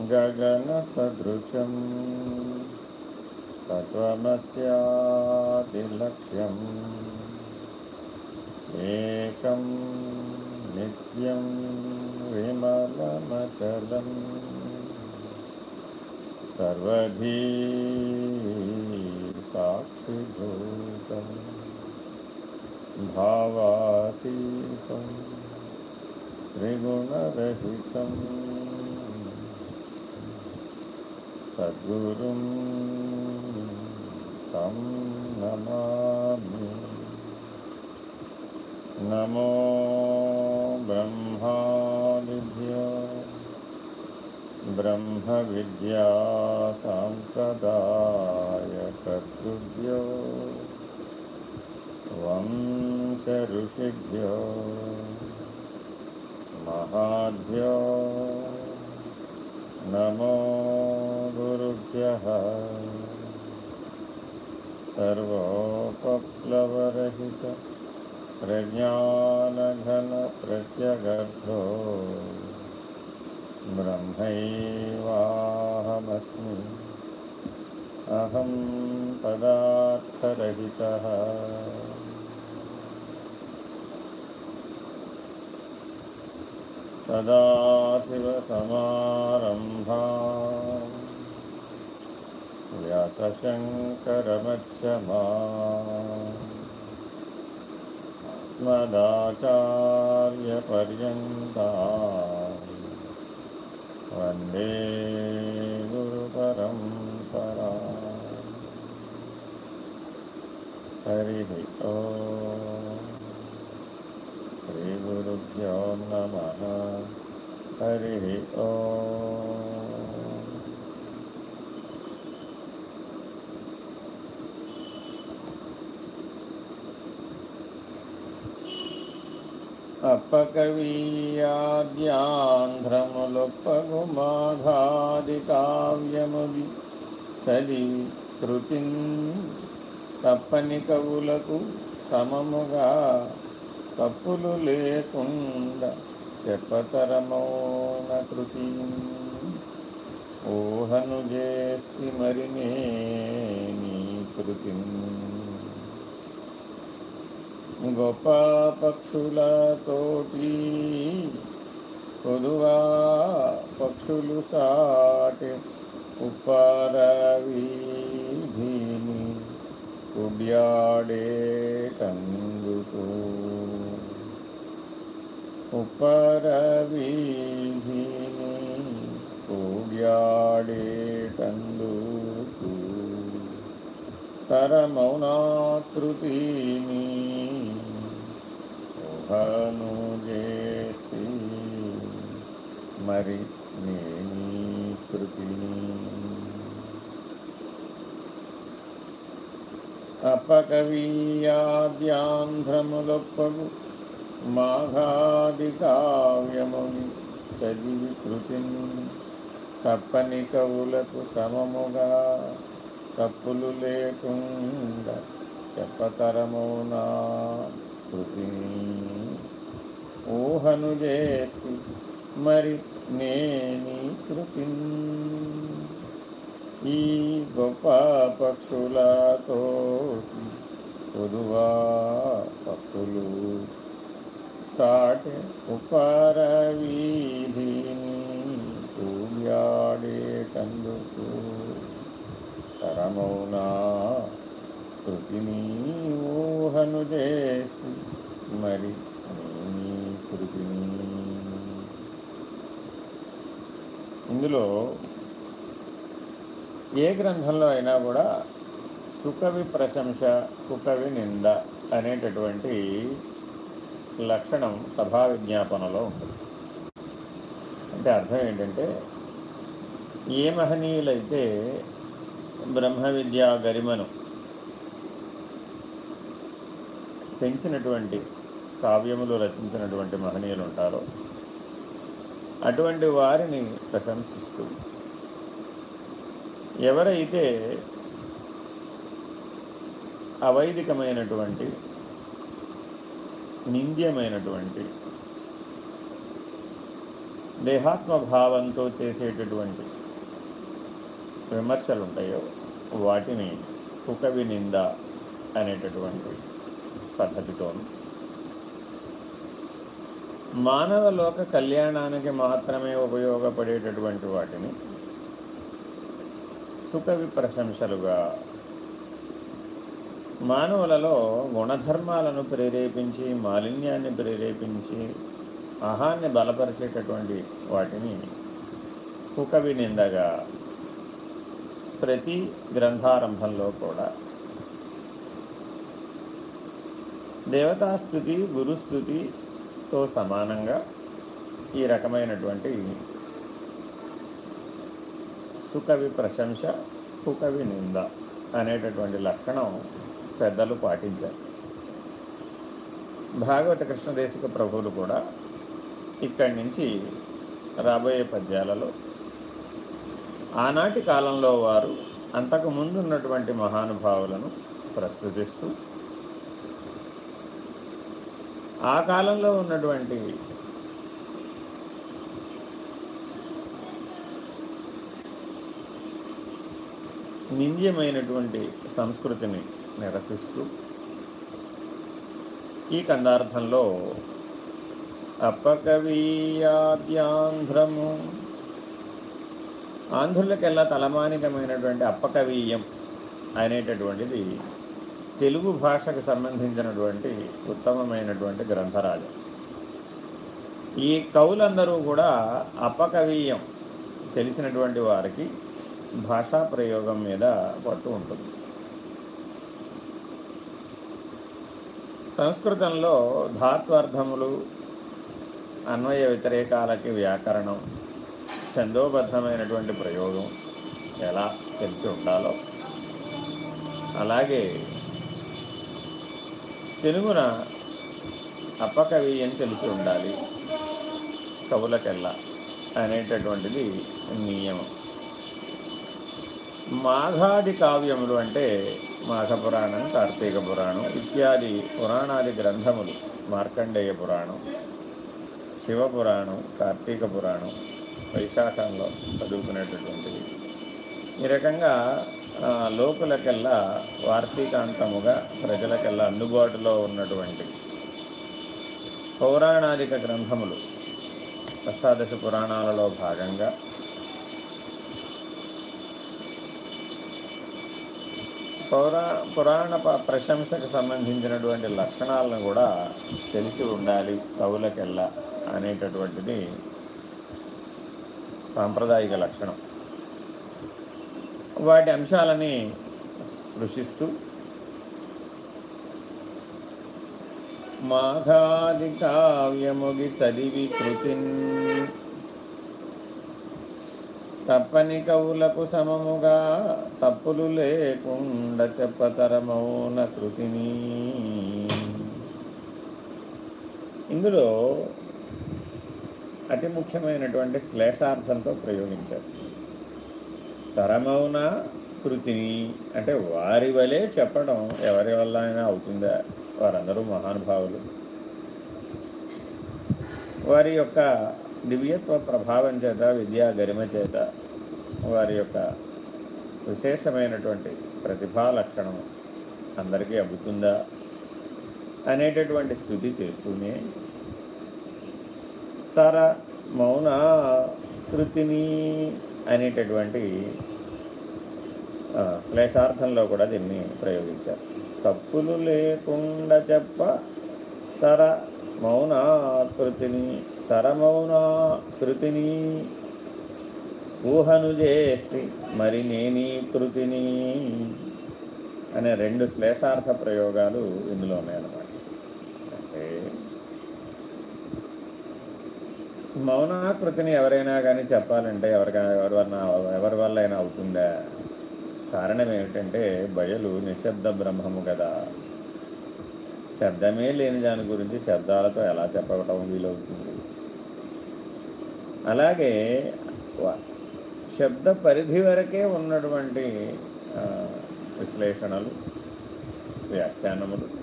गगनसदृशं तत्त्वमस्यादिलक्ष्यम् एकं नित्यं विमलमचलं सर्वधी साक्षिभूतं भावातीतं त्रिगुणरहितं सद्गुरुं तं नमामि। नमो ब्रह्मादिभ्यो ब्रह्मविद्यासाम्प्रदायकर्तृभ्यो वंशऋषिभ्यो महाभ्यो। नमो गुरुभ्यः सर्वोपप्लवरहित प्रज्ञानघनप्रत्यगर्भो ब्रह्मैवाहमस्मि। अहं पदार्थरहितः। सदाशिवसमारम्भा। व्यासशङ्करमध्यमा। अस्मदाचार्यपर्यन्ता। वन्दे गुरुपरम्परा। हरिः ॐ श्रीगुरुभ्यो नमः। हरिः ॐ అప్పకవీయాద్యాంధ్రములొప్పగుమాఘాదికావ్యముది చదివి కృతిం తప్పని కవులకు సమముగా తప్పులు లేకుండా చెప్పతరమౌన కృతి. ఊహను చేస్తి మరి నీ కృతి. గొప్ప పక్షులతోటి పొదువా పక్షులు సాటి ఉప్పరవీధిని కుడ్యాడేటందుకు ఉప్పరవీధిని కూడ్యాడేటందుకు తర మౌనాకృతిని చేసి మరి నేనీ కృతిని. అపకవీయాద్యాంధ్రములొప్పగు మాఘాది కావ్యముని చదివి కృతిని. తప్పని కవులకు సమముగా తప్పులు లేకుండా చెప్పతరమునా కృతిని ఊహను చేసి మరి నేని కృతి. ఈ గొప్ప పక్షులతో పొదువా పక్షులు. సాటి ఉపరవీధిని తూయాడేటందుకు తరమౌనా కృతిని ఊహను చేసి మరి కృతిని? ఇందులో ఏ గ్రంథంలో అయినా కూడా సుకవి ప్రశంస కుకవి నింద అనేటటువంటి లక్షణం సభా విజ్ఞాపనలో ఉంటుంది. అంటే అర్థం ఏంటంటే ఏ మహనీయులైతే బ్రహ్మ విద్యా గరిమను పెంచినటువంటి కావ్యములు రచించినటువంటి మహనీయులు ఉంటారో అటువంటి వారిని ప్రశంసిస్తూ ఎవరైతే అవైదికమైనటువంటి నింద్యమైనటువంటి దేహాత్మభావంతో చేసేటటువంటి విమర్శలు ఉంటాయో వాటిని కుకవి నింద అనేటటువంటి పద్ధతితోను. మానవ లోక కళ్యాణానికి మాత్రమే ఉపయోగపడేటటువంటి వాటిని సుకవి ప్రశంసలుగా మానవులలో గుణధర్మాలను ప్రేరేపించి మాలిన్యాన్ని ప్రేరేపించి అహాన్ని బలపరిచేటటువంటి వాటిని కుకవి నిందగా ప్రతి గ్రంథారంభంలో కూడా దేవతాస్థుతి గురుస్థుతితో సమానంగా ఈ రకమైనటువంటి సుకవి ప్రశంస కుకవి నింద అనేటటువంటి లక్షణం పెద్దలు పాటించారు. భాగవత కృష్ణదేశిక ప్రభువులు కూడా ఇక్కడి నుంచి రాబోయే పద్యాలలో ఆనాటి కాలంలో వారు అంతకు ముందు ఉన్నటువంటి మహానుభావులను ప్రస్తుతిస్తూ ఆ కాలంలో ఉన్నటువంటి నింద్యమైనటువంటి సంస్కృతిని నిరసిస్తూ ఈ కందార్థంలో అప్పకవీయాద్యాంధ్రము. ఆంధ్రులకెల్లా తలమానికమైనటువంటి అప్పకవీయం అనేటటువంటిది తెలుగు భాషకు సంబంధించినటువంటి ఉత్తమమైనటువంటి గ్రంథరాజు. ఈ కవులందరూ కూడా అపకవీయం తెలిసినటువంటి వారికి భాషా ప్రయోగం మీద పట్టు ఉంటుంది. సంస్కృతంలో ధాత్వార్థములు అన్వయ వ్యతిరేకాలకి వ్యాకరణం ఛందోబద్ధమైనటువంటి ప్రయోగం ఎలా తెలిసి ఉండాలో అలాగే తెలుగున అప్పకవి అని తెలిసి ఉండాలి. కవులకెల్లా అనేటటువంటిది నియమం. మాఘాది కావ్యములు అంటే మాఘపురాణం కార్తీక పురాణం ఇత్యాది పురాణాది గ్రంథములు. మార్కండేయ పురాణం శివపురాణం కార్తీక పురాణం వైశాఖంలో చదువుకునేటటువంటిది. ఈ రకంగా లోకులకెల్లా వార్తీకాంతముగా ప్రజలకెల్లా అందుబాటులో ఉన్నటువంటి పౌరాణాదిక గ్రంథములు అష్టాదశ పురాణాలలో భాగంగా పౌరా పురాణ ప- ప్రశంసకు సంబంధించినటువంటి లక్షణాలను కూడా తెలిసి ఉండాలి కవులకెల్లా అనేటటువంటిది సాంప్రదాయిక లక్షణం. వాటి అంశాలని స్పృశిస్తూ మాఘాది కావ్యముగి చదివి కృతిన్. తప్పని కవులకు సమముగా తప్పులు లేకుండా చెప్పతరమౌన కృతిని. ఇందులో అతి ముఖ్యమైనటువంటి శ్లేషార్థంతో ప్రయోగించారు. తరమౌన కృతిని? అంటే వారి వలె చెప్పడం ఎవరి వల్ల అయినా అవుతుందా? వారందరూ మహానుభావులు. వారి యొక్క దివ్యత్వ ప్రభావం చేత విద్యా గరిమ చేత వారి యొక్క విశేషమైనటువంటి ప్రతిభా లక్షణం అందరికీ అబ్బుతుందా? అనేటటువంటి స్థుతి చేస్తూనే తర మౌన కృతిని అనేటటువంటి శ్లేషార్థంలో కూడా దీన్ని ప్రయోగించారు. తప్పులు లేకుండా చెప్ప తర మౌనాకృతిని తర మౌనాకృతిని ఊహను చేసి మరి నేనీ కృతిని అనే రెండు శ్లేషార్థ ప్రయోగాలు ఇందులో ఉన్నాయన్నమాట అంటే మౌనాకృతిని ఎవరైనా కానీ చెప్పాలంటే ఎవరికైనా ఎవరి ఎవరి వల్ల అయినా అవుతుందా? కారణం ఏమిటంటే బయలు నిశ్శబ్ద బ్రహ్మము కదా. శబ్దమే లేని దాని గురించి శబ్దాలతో ఎలా చెప్పటం వీలవుతుంది? అలాగే శబ్ద పరిధి వరకే ఉన్నటువంటి విశ్లేషణలు వ్యాఖ్యానములు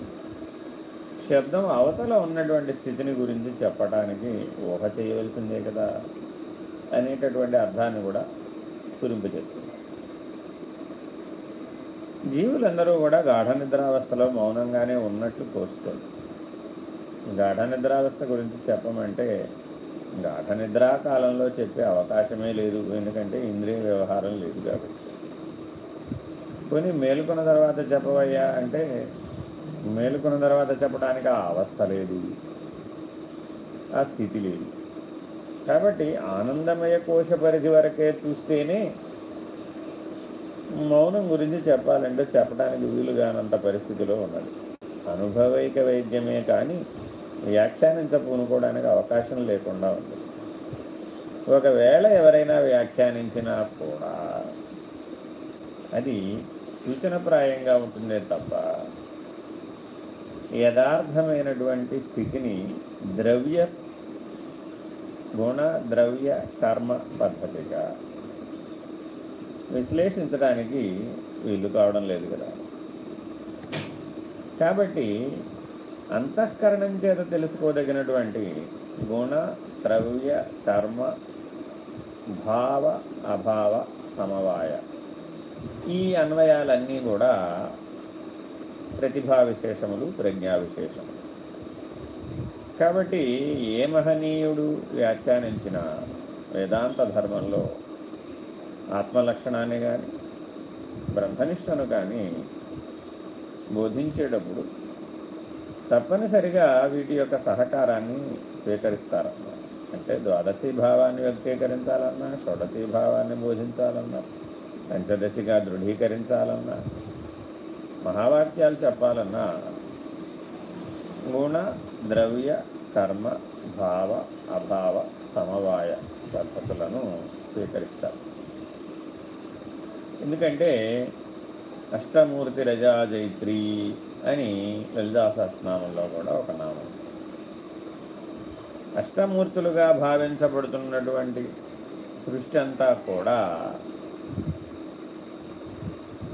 శబ్దం అవతల ఉన్నటువంటి స్థితిని గురించి చెప్పటానికి ఊహ చేయవలసిందే కదా అనేటటువంటి అర్థాన్ని కూడా స్ఫురింపజేస్తుంది. జీవులందరూ కూడా గాఢ నిద్రావస్థలో మౌనంగానే ఉన్నట్లు తోస్తుంది. గాఢ నిద్రావస్థ గురించి చెప్పమంటే గాఢ నిద్రా కాలంలో చెప్పే అవకాశమే లేదు ఎందుకంటే ఇంద్రియ వ్యవహారం లేదు కాబట్టి. కొన్ని మేలుకున్న తర్వాత చెప్పవయ్యా అంటే మేలుకున్న తర్వాత చెప్పడానికి ఆ అవస్థ లేదు. ఆ స్థితి లేదు. కాబట్టి ఆనందమయ కోశ పరిధి వరకే చూస్తేనే మౌనం గురించి చెప్పాలంటే చెప్పడానికి వీలుగానంత పరిస్థితిలో ఉన్నది. అనుభవైక వైద్యమే కానీ వ్యాఖ్యానించపూనుకోవడానికి అవకాశం లేకుండా ఉంది. ఒకవేళ ఎవరైనా వ్యాఖ్యానించినా కూడా అది సూచనప్రాయంగా ఉంటుందే తప్ప యథార్థమైనటువంటి స్థితిని ద్రవ్య గుణ ద్రవ్య కర్మ పద్ధతిగా విశ్లేషించడానికి వీలు కావడం లేదు కదా. కాబట్టి అంతఃకరణం చేత తెలుసుకోదగినటువంటి గుణ ద్రవ్య కర్మ భావ అభావ సమవాయ ఈ అన్వయాలన్నీ కూడా ప్రతిభా విశేషములు ప్రజ్ఞా విశేషములు కాబట్టి ఏ మహనీయుడు వ్యాఖ్యానించిన వేదాంత ధర్మంలో ఆత్మలక్షణాన్ని కానీ బ్రహ్మనిష్టను కానీ బోధించేటప్పుడు తప్పనిసరిగా వీటి యొక్క సహకారాన్ని స్వీకరిస్తారన్నమాట అంటే ద్వాదశీ భావాన్ని వ్యక్తీకరించాలన్నా షోడశీ భావాన్ని బోధించాలన్నా పంచదశిగా దృఢీకరించాలన్నా మహావాక్యాలు చెప్పాలన్నా గుణ ద్రవ్య కర్మ భావ అభావ సమవాయ పద్ధతులను స్వీకరిస్తారు. ఎందుకంటే అష్టమూర్తి రజాజైత్రి అని లలితాసహస్నామంలో కూడా ఒక నామం. అష్టమూర్తులుగా భావించబడుతున్నటువంటి సృష్టి అంతా కూడా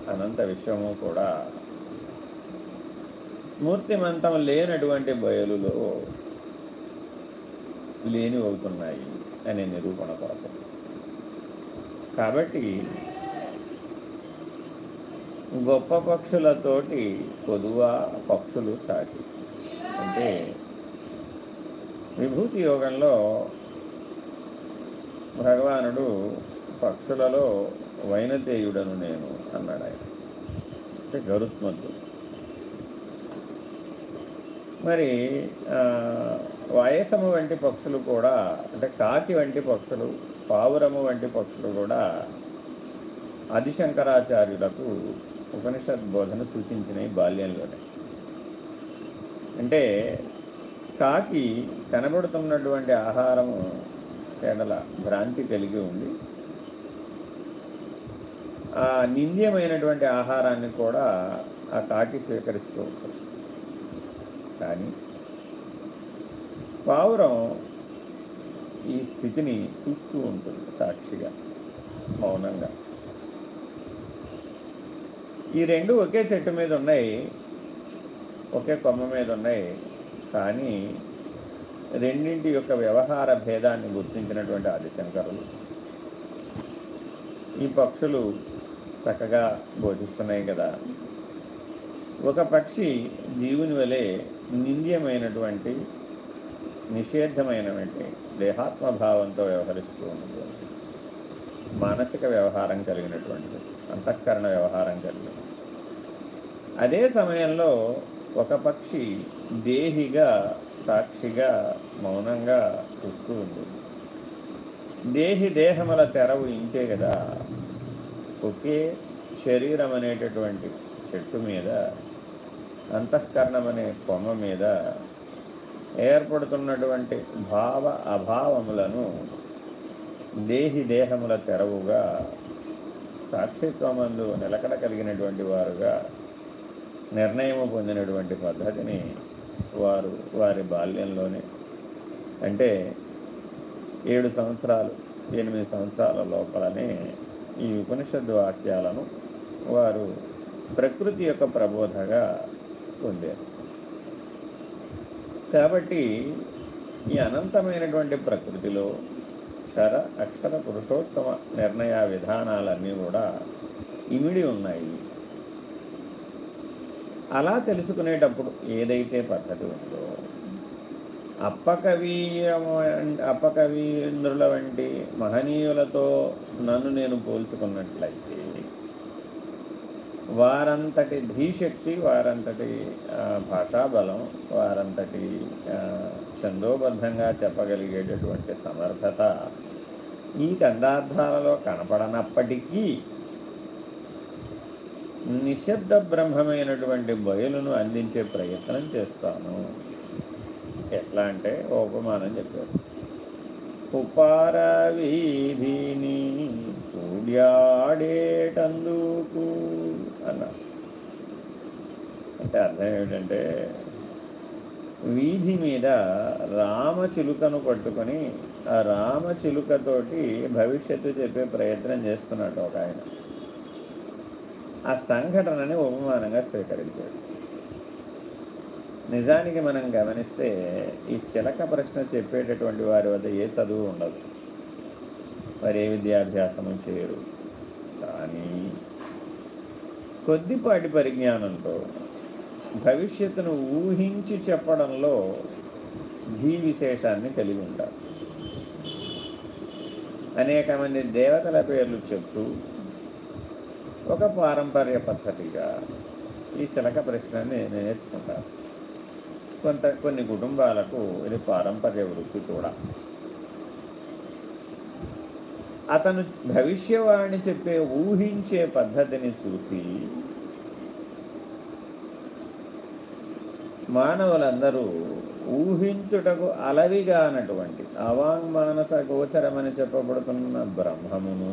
అనంత విశ్వము కూడా. మూర్తిమంతం లేనటువంటి బయలులో లేని అవుతున్నాయి అనే నిరూపణ కొరకు. కాబట్టి గొప్ప పక్షులతోటి పొదువా పక్షులు సాటి. అంటే విభూతి యోగంలో భగవానుడు పక్షులలో వైనతేయుడను నేను. అన్నాడు ఆయన. అంటే గరుత్మంతుడు. మరి వాయసము వంటి పక్షులు కూడా అంటే కాకి వంటి పక్షులు పావురము వంటి పక్షులు కూడా ఆదిశంకరాచార్యులకు ఉపనిషత్ బోధన సూచించినవి బాల్యంలోనే. అంటే కాకి కనబడుతున్నటువంటి ఆహారము కేడల భ్రాంతి కలిగి ఉంది. నింద్యమైనటువంటి ఆహారాన్ని కూడా ఆ కాకి స్వీకరిస్తూ ఉంటుంది కానీ పావురం ఈ స్థితిని చూస్తూ ఉంటుంది సాక్షిగా మౌనంగా. ఈ రెండు ఒకే చెట్టు మీద ఉన్నాయి ఒకే కొమ్మ మీద ఉన్నాయి కానీ రెండింటి యొక్క వ్యవహార భేదాన్ని గుర్తించినటువంటి ఆదిశంకరులు. ఈ పక్షులు చక్కగా బోధిస్తున్నాయి కదా. ఒక పక్షి జీవుని వలె నింద్యమైనటువంటి నిషేధమైనటువంటి దేహాత్మభావంతో వ్యవహరిస్తూ ఉంటుంది మానసిక వ్యవహారం కలిగినటువంటిది అంతఃకరణ వ్యవహారం కలిగినది. అదే సమయంలో ఒక పక్షి దేహిగా సాక్షిగా మౌనంగా చూస్తూ ఉంది. దేహి దేహముల తెరవు ఇంతే కదా. ఒకే శరీరం అనేటటువంటి చెట్టు మీద అంతఃకరణం అనే కొమ్మ మీద ఏర్పడుతున్నటువంటి భావ అభావములను దేహి దేహముల తెరవుగా సాక్షిత్వమందు నిలకడ కలిగినటువంటి వారుగా నిర్ణయం పొందినటువంటి పద్ధతిని వారు వారి బాల్యంలోనే అంటే ఏడు సంవత్సరాలు ఎనిమిది సంవత్సరాల లోపలనే ఈ ఉపనిషద్ వాక్యాలను వారు ప్రకృతి యొక్క ప్రబోధగా పొందారు. కాబట్టి ఈ అనంతమైనటువంటి ప్రకృతిలో క్షర అక్షర పురుషోత్తమ నిర్ణయ విధానాలన్నీ కూడా ఇమిడి ఉన్నాయి. అలా తెలుసుకునేటప్పుడు ఏదైతే పద్ధతి ఉందో అప్పకవీయ అప్పకవీంద్రుల వంటి మహనీయులతో నన్ను నేను పోల్చుకున్నట్లయితే వారంతటి ధీశక్తి వారంతటి భాషాబలం వారంతటి ఛందోబద్ధంగా చెప్పగలిగేటటువంటి సమర్థత ఈ కందార్థాలలో కనపడనప్పటికీ నిశ్శబ్ద బ్రహ్మమైనటువంటి బయలును అందించే ప్రయత్నం చేస్తాను. ఎట్లా అంటే ఉపమానం చెప్పారు. ఉపార వీధిని కూడ్యాడేటందుకు అన్నారు అంటే అర్థం ఏమిటంటే వీధి మీద రామచిలుకను పట్టుకొని ఆ రామచిలుకతోటి భవిష్యత్తు చెప్పే ప్రయత్నం చేస్తున్నాడు ఒక ఆయన. ఆ సంఘటనని ఉపమానంగా స్వీకరించాడు. నిజానికి మనం గమనిస్తే ఈ చిలక ప్రశ్న చెప్పేటటువంటి వారి వద్ద ఏ చదువు ఉండదు. వారు ఏ విద్యాభ్యాసము చేయరు. కానీ కొద్దిపాటి పరిజ్ఞానంతో భవిష్యత్తును ఊహించి చెప్పడంలో ధీ విశేషాన్ని కలిగి ఉంటారు. అనేక మంది దేవతల పేర్లు చెప్తూ ఒక పారంపర్య పద్ధతిగా ఈ చిలక ప్రశ్నని నేర్చుకుంటారు. కొంత కొన్ని కుటుంబాలకు ఇది పారంపర్య వృత్తి కూడా. అతను భవిష్యవాణి చెప్పే ఊహించే పద్ధతిని చూసి మానవులందరూ ఊహించుటకు అలవిగానటువంటి అవాంగ్మానస గోచరమని చెప్పబడుతున్న బ్రహ్మమును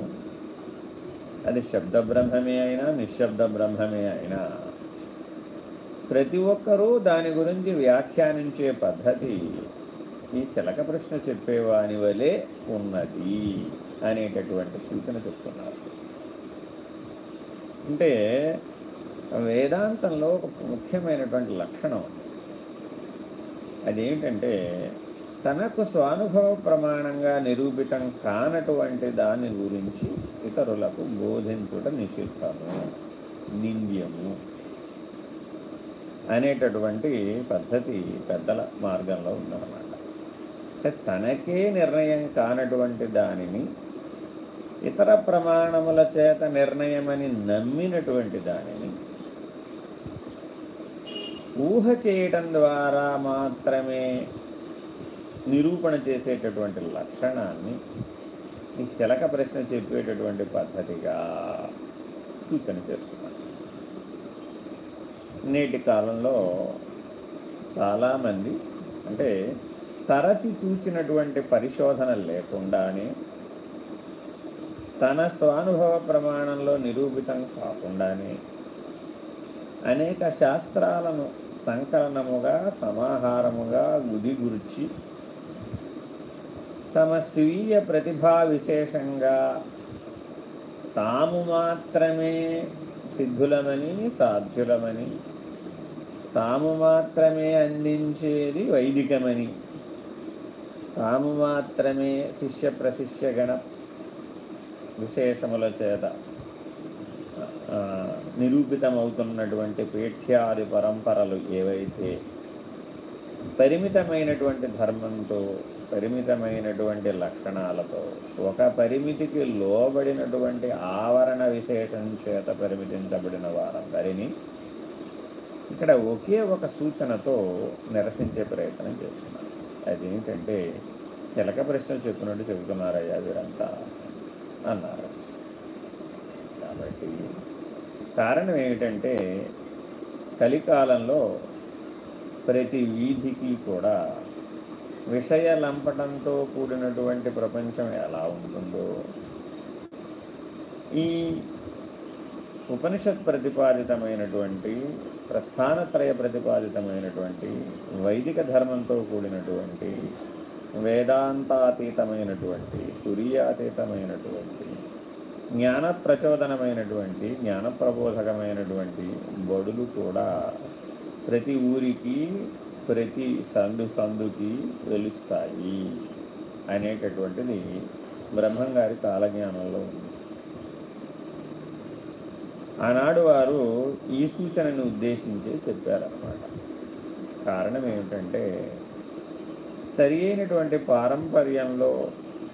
అది శబ్ద బ్రహ్మమే అయినా నిశ్శబ్ద బ్రహ్మమే అయినా ప్రతి ఒక్కరూ దాని గురించి వ్యాఖ్యానించే పద్ధతి ఈ చిలక ప్రశ్న చెప్పేవాని వలె ఉన్నది అనేటటువంటి సూచన చెప్తున్నారు. అంటే వేదాంతంలో ఒక ముఖ్యమైనటువంటి లక్షణం అదేమిటంటే తనకు స్వానుభవ ప్రమాణంగా నిరూపితం కానటువంటి దాని గురించి ఇతరులకు బోధించుట నిషిద్ధము నింద్యము. అనేటటువంటి పద్ధతి పెద్దల మార్గంలో ఉందన్నమాట. అంటే తనకే నిర్ణయం కానటువంటి దానిని ఇతర ప్రమాణముల చేత నిర్ణయమని నమ్మినటువంటి దానిని ఊహ చేయటం ద్వారా మాత్రమే నిరూపణ చేసేటటువంటి లక్షణాన్ని ఈ చిలక ప్రశ్న చెప్పేటటువంటి పద్ధతిగా సూచన చేస్తున్నాను నేటి కాలంలో చాలామంది అంటే తరచి చూచినటువంటి పరిశోధన లేకుండానే తన స్వానుభవ ప్రమాణంలో నిరూపితం కాకుండానే అనేక శాస్త్రాలను సంకలనముగా సమాహారముగా గుదిగుర్చి తమ స్వీయ ప్రతిభా విశేషంగా తాము మాత్రమే సిద్ధులమని సాధ్యులమని తాము మాత్రమే అందించేది వైదికమని. తాము మాత్రమే శిష్య ప్రశిష్యగణ విశేషముల చేత నిరూపితమవుతున్నటువంటి పీఠ్యాది పరంపరలు ఏవైతే పరిమితమైనటువంటి ధర్మంతో పరిమితమైనటువంటి లక్షణాలతో ఒక పరిమితికి లోబడినటువంటి ఆవరణ విశేషం చేత పరిమితించబడిన వారందరినీ ఇక్కడ ఒకే ఒక సూచనతో నిరసించే ప్రయత్నం చేస్తున్నారు. అదేంటంటే చిలక ప్రశ్నలు చెప్పినట్టు చెబుతున్నారయ్యా వీరంతా అన్నారు. కాబట్టి కారణం ఏమిటంటే కలికాలంలో ప్రతి వీధికి కూడా విషయ లంపటంతో కూడినటువంటి ప్రపంచం ఎలా ఉంటుందో ఈ ఉపనిషత్ ప్రతిపాదితమైనటువంటి ప్రస్థానత్రయ ప్రతిపాదితమైనటువంటి వైదిక ధర్మంతో కూడినటువంటి వేదాంతాతీతమైనటువంటి తురియాతీతమైనటువంటి జ్ఞాన ప్రచోదనమైనటువంటి జ్ఞాన ప్రబోధకమైనటువంటి బడులు కూడా ప్రతి ఊరికి ప్రతి సందు సందుకి వెలుస్తాయి అనేటటువంటిది బ్రహ్మంగారి కాలజ్ఞానంలో ఉంది. ఆనాడు వారు ఈ సూచనను ఉద్దేశించి చెప్పారన్నమాట. కారణం ఏమిటంటే సరి అయినటువంటి పారంపర్యంలో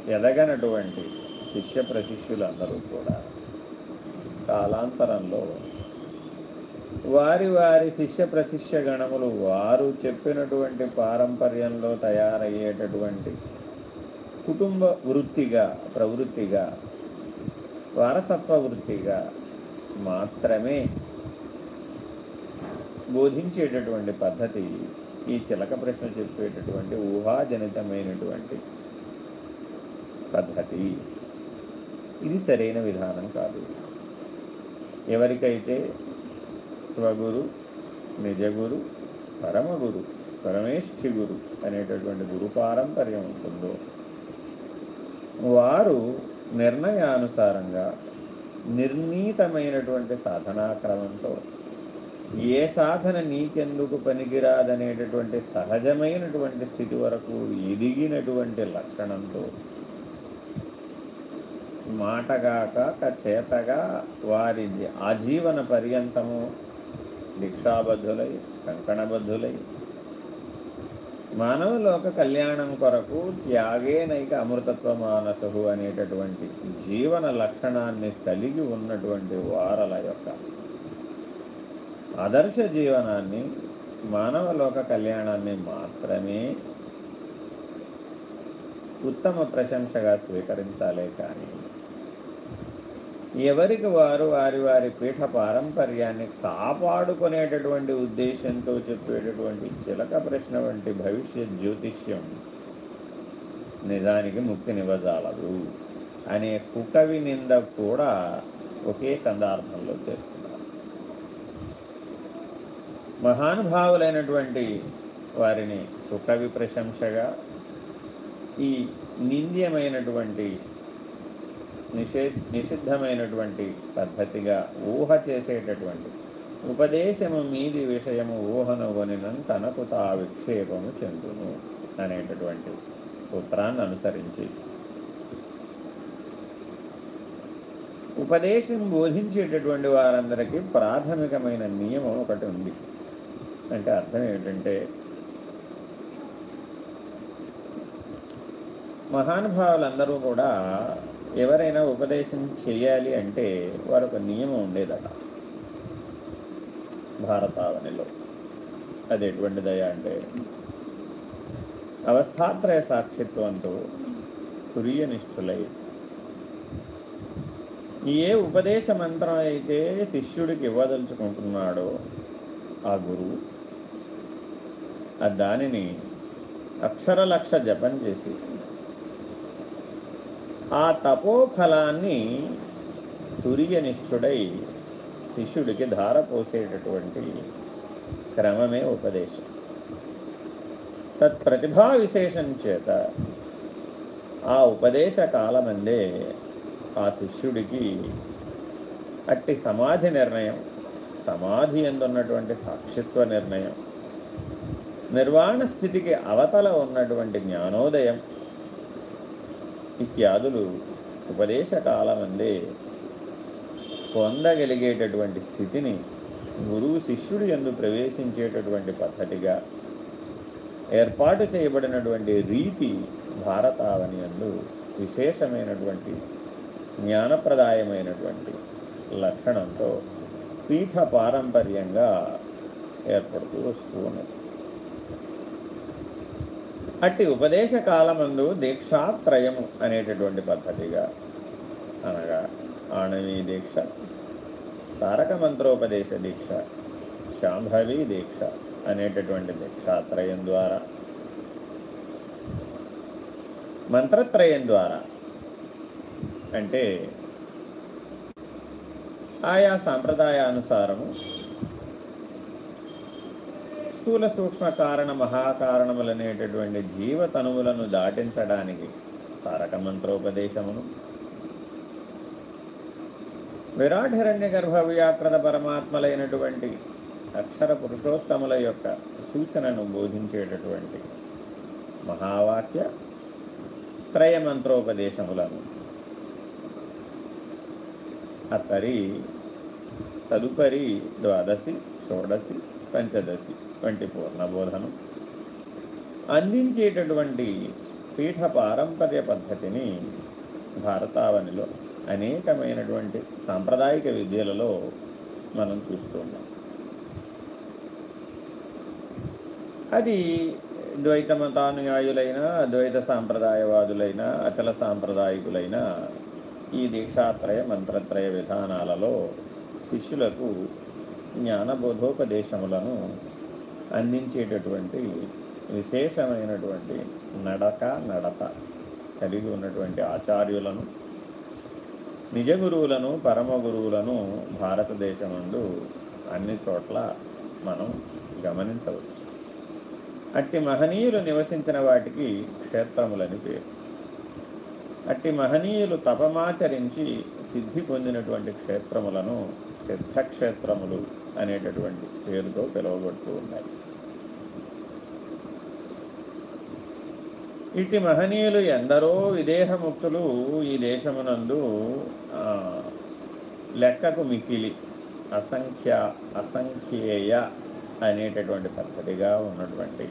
ఎదగనటువంటి శిష్య ప్రశిష్యులందరూ కూడా కాలాంతరంలో వారి వారి శిష్య ప్రశిష్య గణములు వారు చెప్పినటువంటి పారంపర్యంలో తయారయ్యేటటువంటి కుటుంబ వృత్తిగా ప్రవృత్తిగా వారసత్వ వృత్తిగా మాత్రమే బోధించేటటువంటి పద్ధతి ఈ చిలక ప్రశ్న చెప్పేటటువంటి ఊహాజనితమైనటువంటి పద్ధతి. ఇది సరైన విధానం కాదు. ఎవరికైతే స్వగురు నిజగురు పరమగురు పరమేష్ఠి గురు అనేటటువంటి గురు పారంపర్యం ఉంటుందో వారు నిర్ణయానుసారంగా నిర్ణీతమైనటువంటి సాధనాక్రమంతో ఏ సాధన నీకెందుకు పనికిరాదనేటటువంటి సహజమైనటువంటి స్థితి వరకు ఎదిగినటువంటి లక్షణంతో మాటగాక చేతగా వారి ఆజీవన పర్యంతము దీక్షాబద్ధులై కంకణబద్ధులై మానవలోక కళ్యాణం కొరకు త్యాగేనైక అమృతత్వ మానసు అనేటటువంటి జీవన లక్షణాన్ని కలిగి ఉన్నటువంటి వారల యొక్క ఆదర్శ జీవనాన్ని మానవలోక కళ్యాణాన్ని మాత్రమే ఉత్తమ ప్రశంసగా స్వీకరించాలే కానీ ఎవరికి వారు వారి వారి పీఠ పారంపర్యాన్ని కాపాడుకునేటటువంటి ఉద్దేశంతో చెప్పేటటువంటి చిలక ప్రశ్న వంటి భవిష్యత్ జ్యోతిష్యం నిజానికి ముక్తి నివజాలదు అనే కుకవి నింద కూడా ఒకే కందార్థంలో చేస్తున్నారు. మహానుభావులైనటువంటి వారిని సుకవి ప్రశంసగా ఈ నింద్యమైనటువంటి నిషే నిషిద్ధమైనటువంటి పద్ధతిగా ఊహ చేసేటటువంటి ఉపదేశము మీది విషయము ఊహను కొనినం తనకు తా విక్షేపము చెందును అనేటటువంటి సూత్రాన్ని అనుసరించి ఉపదేశం బోధించేటటువంటి వారందరికీ ప్రాథమికమైన నియమం ఒకటి ఉంది. అంటే అర్థం ఏమిటంటే మహానుభావులందరూ కూడా ఎవరైనా ఉపదేశం చేయాలి అంటే వారు ఒక నియమం ఉండేదట. భారతావనిలో. అది ఎటువంటిదయా అంటే అవస్థాత్రయ సాక్షిత్వంతో తురియనిష్ఠులై ఏ ఉపదేశ మంత్రం అయితే శిష్యుడికి ఇవ్వదలుచుకుంటున్నాడో ఆ గురువు ఆ దానిని అక్షరలక్ష జపం చేసి ఆ తపోఫలాన్ని తుర్యనిష్ఠుడై శిష్యుడికి ధారపోసేటటువంటి క్రమమే ఉపదేశం. తత్ప్రతిభా విశేషం చేత ఆ ఉపదేశ కాలమందే ఆ శిష్యుడికి అట్టి సమాధి నిర్ణయం సమాధి ఎందున్నటువంటి సాక్షిత్వ నిర్ణయం నిర్వాణ స్థితికి అవతల ఉన్నటువంటి జ్ఞానోదయం ఇత్యాదులు ఉపదేశ కాలమందే పొందగలిగేటటువంటి స్థితిని గురువు శిష్యుడు ఎందు ప్రవేశించేటటువంటి పద్ధతిగా ఏర్పాటు చేయబడినటువంటి రీతి భారతావని ఎందు విశేషమైనటువంటి జ్ఞానప్రదాయమైనటువంటి లక్షణంతో పీఠ పారంపర్యంగా ఏర్పడుతూ వస్తూ ఉన్నది. అట్టి ఉపదేశ కాలమందు దీక్షాత్రయము అనేటటువంటి పద్ధతిగా అనగా ఆణవీ దీక్ష తారక మంత్రోపదేశ దీక్ష శాంభవి దీక్ష అనేటటువంటి దీక్షాత్రయం ద్వారా మంత్రత్రయం ద్వారా అంటే ఆయా సాంప్రదాయానుసారము స్థూల సూక్ష్మ కారణ మహాకారణములనేటటువంటి జీవతనువులను దాటించడానికి తారక మంత్రోపదేశమును. విరాట్ హిరణ్య గర్భ వ్యాకృత పరమాత్మలైనటువంటి అక్షర పురుషోత్తముల యొక్క సూచనను బోధించేటటువంటి మహావాక్య త్రయమంత్రోపదేశములను అత్తరి తదుపరి ద్వాదశి షోడశి పంచదశి. వంటి పూర్ణబోధను. అందించేటటువంటి పీఠ పారంపర్య పద్ధతిని భారతావనిలో అనేకమైనటువంటి సాంప్రదాయిక విద్యలలో మనం చూస్తున్నాం అది ద్వైత మతానుయాయులైన అద్వైత సాంప్రదాయవాదులైన అచల సాంప్రదాయకులైన ఈ దీక్షాత్రయ మంత్రత్రయ విధానాలలో శిష్యులకు జ్ఞానబోధోపదేశములను అందించేటటువంటి విశేషమైనటువంటి నడక నడత కలిగి ఉన్నటువంటి ఆచార్యులను నిజ గురువులను పరమ గురువులను భారతదేశమందు అన్ని చోట్ల మనం గమనించవచ్చు. అట్టి మహనీయులు నివసించిన వాటికి క్షేత్రములని పేరు. అట్టి మహనీయులు తపమాచరించి సిద్ధి పొందినటువంటి క్షేత్రములను సిద్ధక్షేత్రములు అనేటటువంటి పేరుతో పిలువబడుతూ ఉన్నాయి. ఇట్టి మహనీయులు ఎందరో విదేహముక్తులు ఈ దేశమునందు లెక్కకు మిక్కిలి అసంఖ్య అసంఖ్యేయ అనేటటువంటి పద్ధతిగా ఉన్నటువంటి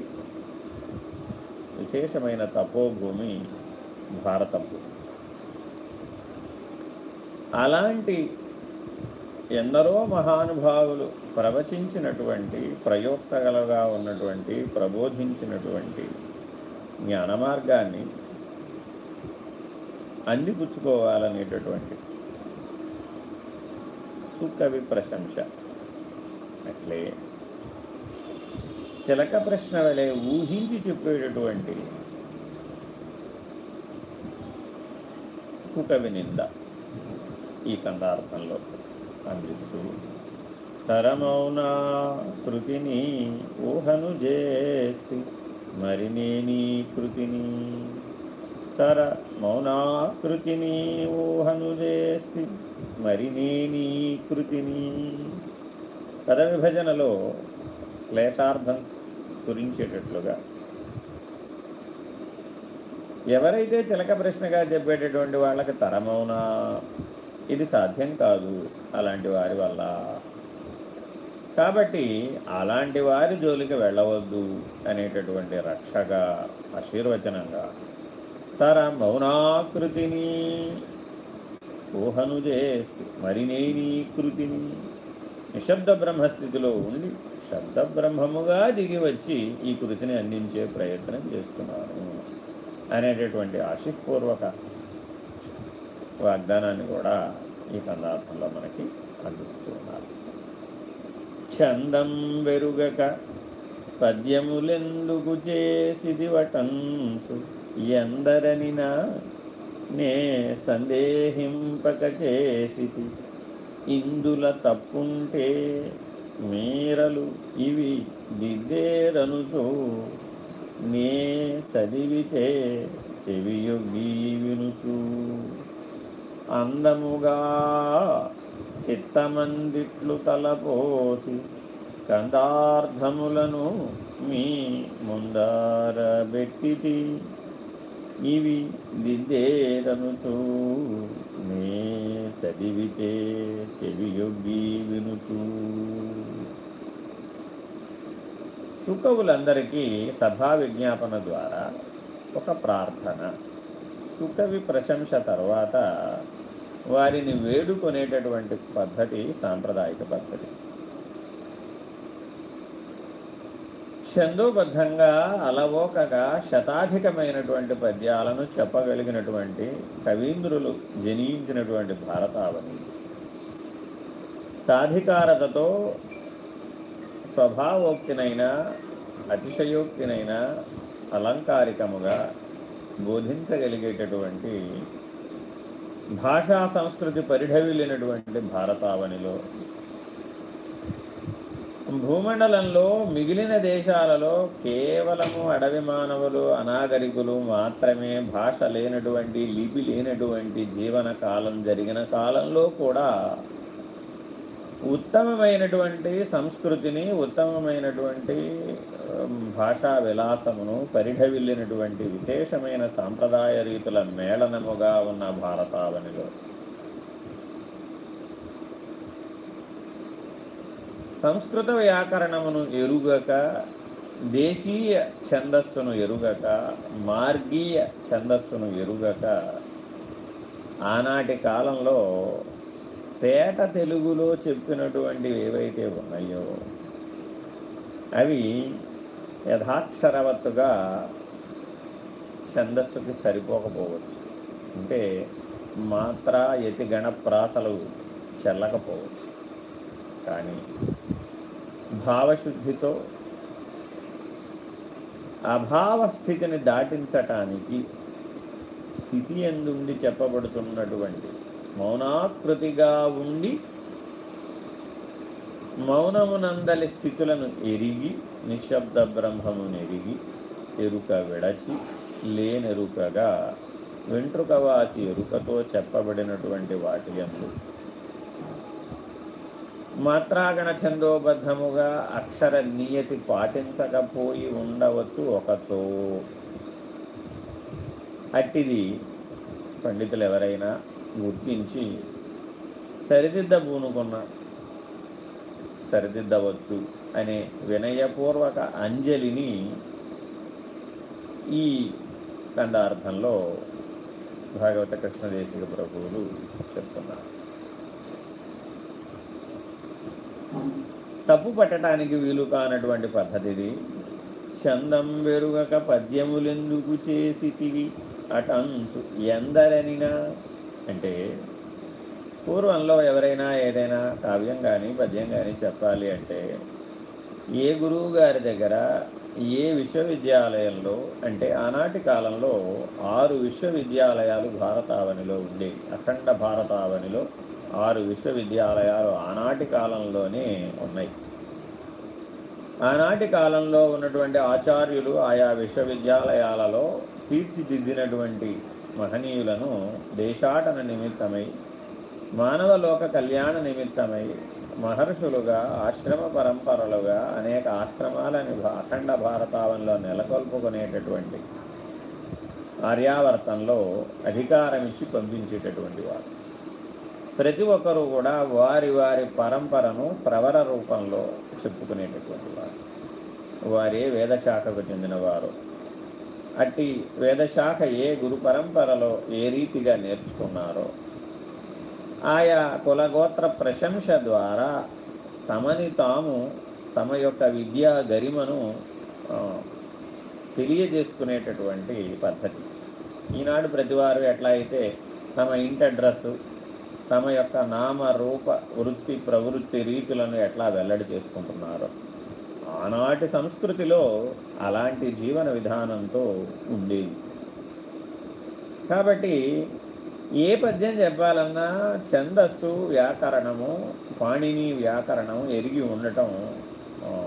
విశేషమైన తపోభూమి భారతపు. అలాంటి ఎందరో మహానుభావులు ప్రవచించినటువంటి ప్రయోక్తగలగా ఉన్నటువంటి ప్రబోధించినటువంటి జ్ఞాన మార్గాన్ని అందిపుచ్చుకోవాలనేటటువంటి సుకవి ప్రశంస. అట్లే చిలక ప్రశ్న వలె ఊహించి చెప్పేటటువంటి కుకవి నింద ఈ కందార్థంలో. అందిస్తూ తరమౌనా కృతిని ఊహను చేస్తి మరి నేని కృతిని? తర మౌనాకృతిని ఊహను చేస్తి మరి నేని కృతిని? పద విభజనలో శ్లేషార్థం స్ఫురించేటట్లుగా ఎవరైతే చిలక ప్రశ్నగా చెప్పేటటువంటి వాళ్ళకి తరమౌనా ఇది సాధ్యం కాదు అలాంటి వారి వల్ల. కాబట్టి అలాంటి వారి జోలికి వెళ్ళవద్దు అనేటటువంటి రక్షగా ఆశీర్వచనంగా తర మౌనాకృతిని ఊహను చేస్తూ మరినేనీకృతిని కృతిని నిశ్శబ్ద బ్రహ్మస్థితిలో ఉండి శబ్ద బ్రహ్మముగా దిగి వచ్చి ఈ కృతిని అందించే ప్రయత్నం చేస్తున్నాను అనేటటువంటి ఆశిపూర్వక వాగ్దానాన్ని కూడా ఈ కందార్థంలో మనకి అందిస్తున్నారు. చందం వెరుగక పద్యములెందుకు చేసిదివటంసు ఎందరనినా నే సందేహింపక చేసిది ఇందుల తప్పుంటే మీరలు ఇవి దిద్దేరనుచో నే చదివితే చెవియొగ్గి వినుచూ అందముగా చిత్తమందిట్లు తలపోసి కందార్థములను మీ ముందరబెట్టిది ఇవి దిద్దేరనుచు నే చదివితే చెవియొగ్గి వినుచు సుఖవులందరికీ సభా విజ్ఞాపన ద్వారా ఒక ప్రార్థన. సుఖవి ప్రశంస తర్వాత వారిని వేడుకొనేటటువంటి పద్ధతి సాంప్రదాయిక పద్ధతి. ఛందోబద్ధంగా అలవోకగా శతాధికమైనటువంటి పద్యాలను చెప్పగలిగినటువంటి కవీంద్రులు జనించినటువంటి భారతావని. సాధికారతతో స్వభావోక్తినైన అతిశయోక్తినైన అలంకారికముగా బోధించగలిగేటటువంటి భాషా సంస్కృతి పరిఢవిల్లినటువంటి భారతావనిలో భూమండలంలో మిగిలిన దేశాలలో కేవలము అడవి మానవులు అనాగరికులు మాత్రమే భాష లేనటువంటి లిపి లేనటువంటి జీవన కాలం జరిగిన కాలంలో కూడా ఉత్తమమైనటువంటి సంస్కృతిని ఉత్తమమైనటువంటి భాషా విలాసమును పరిఢవిల్లినటువంటి విశేషమైన సాంప్రదాయ రీతుల మేళనముగా ఉన్న భారతావనిలో. సంస్కృత వ్యాకరణమును ఎరుగక దేశీయ ఛందస్సును ఎరుగక మార్గీయ ఛందస్సును ఎరుగక ఆనాటి కాలంలో తేట తెలుగులో చెప్పినటువంటివి ఏవైతే ఉన్నాయో అవి యథాక్షరవత్తుగా ఛందస్సుకి సరిపోకపోవచ్చు. అంటే మాత్ర యతి గణప్రాసలు చెల్లకపోవచ్చు. కానీ భావశుద్ధితో అభావ స్థితిని దాటించటానికి స్థితి ఎందుండి చెప్పబడుతున్నటువంటి మౌనాకృతిగా ఉండి మౌనమునందలి స్థితులను ఎరిగి నిశ్శబ్ద బ్రహ్మమునెరిగి ఎరుక విడచి లేనెరుకగా వెంట్రుకవాసి ఎరుకతో చెప్పబడినటువంటి వాటి ఎందు మాత్రాగణ ఛందోబద్ధముగా అక్షర నియతి పాటించకపోయి ఉండవచ్చు ఒకచో. అట్టిది పండితులు ఎవరైనా గుర్తించి సరిదిద్దబూనుకున్న సరిదిద్దవచ్చు అనే వినయపూర్వక అంజలిని ఈ ఖండార్థంలో భాగవత కృష్ణదేశిక ప్రభువులు చెప్తున్నారు. తప్పు పట్టడానికి వీలు కానటువంటి పద్ధతిది. చందం వెరుగక పద్యములెందుకు చేసితివి? అటంచు ఎందరనినా అంటే పూర్వంలో ఎవరైనా ఏదైనా కావ్యం కానీ పద్యం కానీ చెప్పాలి అంటే ఏ గురువు గారి దగ్గర ఏ విశ్వవిద్యాలయంలో అంటే ఆనాటి కాలంలో ఆరు విశ్వవిద్యాలయాలు భారతావనిలో ఉండేవి అఖండ భారతావనిలో ఆరు విశ్వవిద్యాలయాలు ఆనాటి కాలంలోనే ఉన్నాయి. ఆనాటి కాలంలో ఉన్నటువంటి ఆచార్యులు ఆయా విశ్వవిద్యాలయాలలో తీర్చిదిద్దినటువంటి మహనీయులను దేశాటన నిమిత్తమై మానవ లోక కళ్యాణ నిమిత్తమై మహర్షులుగా ఆశ్రమ పరంపరలుగా అనేక ఆశ్రమాలని భా- అఖండ భారతావంలో నెలకొల్పుకునేటటువంటి ఆర్యావర్తంలో అధికారం ఇచ్చి పంపించేటటువంటి వారు. ప్రతి ఒక్కరూ కూడా వారి వారి పరంపరను ప్రవర రూపంలో చెప్పుకునేటటువంటి వారు. వారే వేదశాఖకు చెందినవారు. అట్టి వేదశాఖ ఏ గురు పరంపరలో ఏ రీతిగా నేర్చుకున్నారో ఆయా కులగోత్ర ప్రశంస ద్వారా తమని తాము తమ యొక్క విద్యా గరిమను తెలియజేసుకునేటటువంటి పద్ధతి. ఈనాడు ప్రతివారు ఎట్లా అయితే తమ ఇంటి అడ్రస్సు తమ యొక్క నామ రూప వృత్తి ప్రవృత్తి రీతులను ఎట్లా వెల్లడి చేసుకుంటున్నారో ఆనాటి సంస్కృతిలో అలాంటి జీవన విధానంతో ఉండేది కాబట్టి ఏ పద్యం చెప్పాలన్నా ఛందస్సు వ్యాకరణము పాణిని వ్యాకరణం ఎరిగి ఉండటం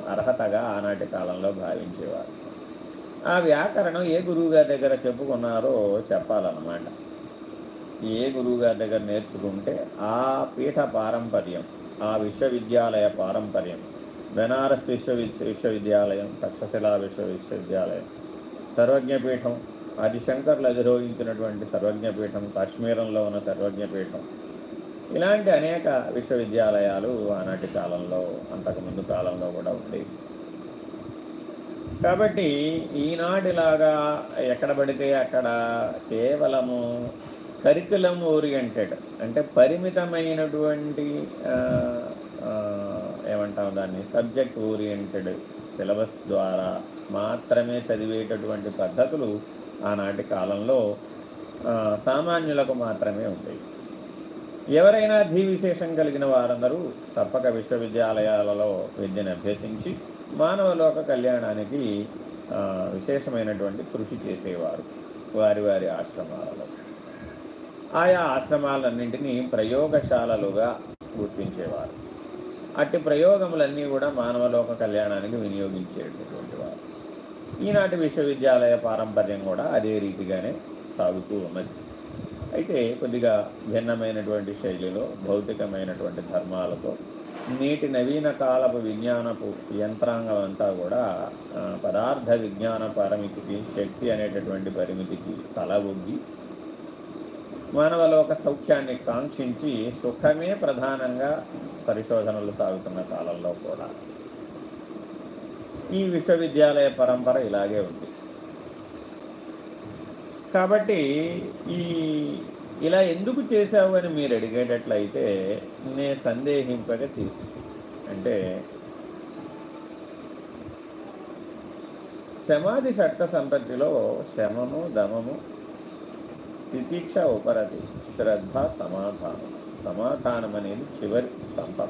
అర్హతగా ఆనాటి కాలంలో భావించేవారు. ఆ వ్యాకరణం ఏ గురువుగారి దగ్గర చెప్పుకున్నారో చెప్పాలన్నమాట. ఏ గురువుగారి దగ్గర నేర్చుకుంటే ఆ పీఠ పారంపర్యం ఆ విశ్వవిద్యాలయ పారంపర్యం బెనారస్ విశ్వవి విశ్వవిద్యాలయం తక్షశిలా విశ్వ విశ్వవిద్యాలయం. సర్వజ్ఞపీఠం ఆదిశంకర్లు అధిరోహించినటువంటి సర్వజ్ఞపీఠం కాశ్మీరంలో ఉన్న సర్వజ్ఞపీఠం. ఇలాంటి అనేక విశ్వవిద్యాలయాలు ఆనాటి కాలంలో అంతకుముందు కాలంలో కూడా ఉండేవి. కాబట్టి ఈనాటిలాగా ఎక్కడ పడితే అక్కడ కేవలము కరికులం ఓరియంటెడ్ అంటే పరిమితమైనటువంటి ఏమంటాం దాన్ని? సబ్జెక్ట్ ఓరియంటెడ్ సిలబస్ ద్వారా మాత్రమే చదివేటటువంటి పద్ధతులు ఆనాటి కాలంలో సామాన్యులకు మాత్రమే ఉండేవి ఎవరైనా ధీ విశేషం కలిగిన వారందరూ తప్పక విశ్వవిద్యాలయాలలో విద్యను అభ్యసించి మానవలోక కళ్యాణానికి విశేషమైనటువంటి కృషి చేసేవారు. వారి వారి ఆశ్రమాలలో. ఆయా ఆశ్రమాలన్నింటినీ ప్రయోగశాలలుగా గుర్తించేవారు. అట్టి ప్రయోగములన్నీ కూడా మానవలోక కళ్యాణానికి వినియోగించేటటువంటి వారు. ఈనాటి విశ్వవిద్యాలయ పారంపర్యం కూడా అదే రీతిగానే సాగుతూ ఉన్నది. అయితే కొద్దిగా భిన్నమైనటువంటి శైలిలో భౌతికమైనటువంటి ధర్మాలతో నేటి నవీన కాలపు విజ్ఞానపు యంత్రాంగం అంతా కూడా పదార్థ విజ్ఞాన పరిమితికి శక్తి అనేటటువంటి పరిమితికి తల ఒగ్గి మానవలోక సౌఖ్యాన్ని కాంక్షించి సుఖమే ప్రధానంగా పరిశోధనలు సాగుతున్న కాలంలో కూడా. ఈ విశ్వవిద్యాలయ పరంపర ఇలాగే ఉంది. కాబట్టి ఈ ఇలా ఎందుకు చేశావు అని మీరు అడిగేటట్లయితే నే సందేహింపక చేసి అంటే సమాధి షట్క సంపత్తిలో శమము దమము తితిక్ష ఉపరతి శ్రద్ధ సమాధానం. సమాధానం అనేది చివరి సంపద.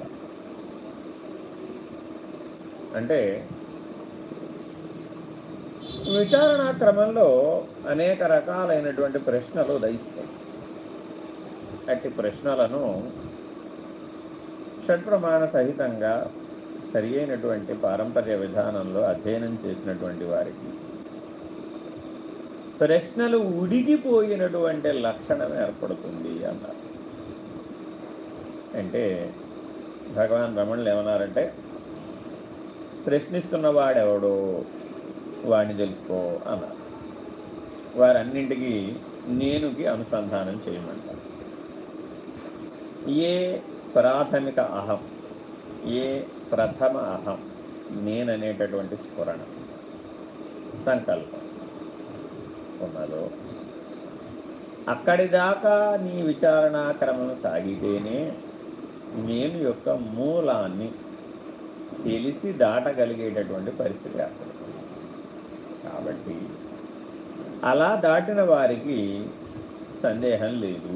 అంటే విచారణ క్రమంలో అనేక రకాలైనటువంటి ప్రశ్నలు ఉదయిస్తాయి. అట్టి ప్రశ్నలను షట్ప్రమాణ సహితంగా సరి అయినటువంటి పారంపర్య విధానంలో అధ్యయనం చేసినటువంటి వారికి ప్రశ్నలు ఉడిగిపోయినటువంటి లక్షణం ఏర్పడుతుంది అన్నారు. అంటే భగవాన్ రమణులు ఏమన్నారంటే ప్రశ్నిస్తున్నవాడెవడో వాడిని తెలుసుకో అన్నారు. వారన్నింటికి నేనుకి అనుసంధానం చేయమంటారు ఏ ప్రాథమిక అహం ఏ ప్రథమ అహం నేననేటటువంటి స్ఫురణ సంకల్పం. ఉన్నదో అక్కడి దాకా నీ విచారణా క్రమం సాగితేనే నేను యొక్క మూలాన్ని తెలిసి దాటగలిగేటటువంటి పరిస్థితి ఏర్పడుతుంది. కాబట్టి అలా దాటిన వారికి సందేహం లేదు.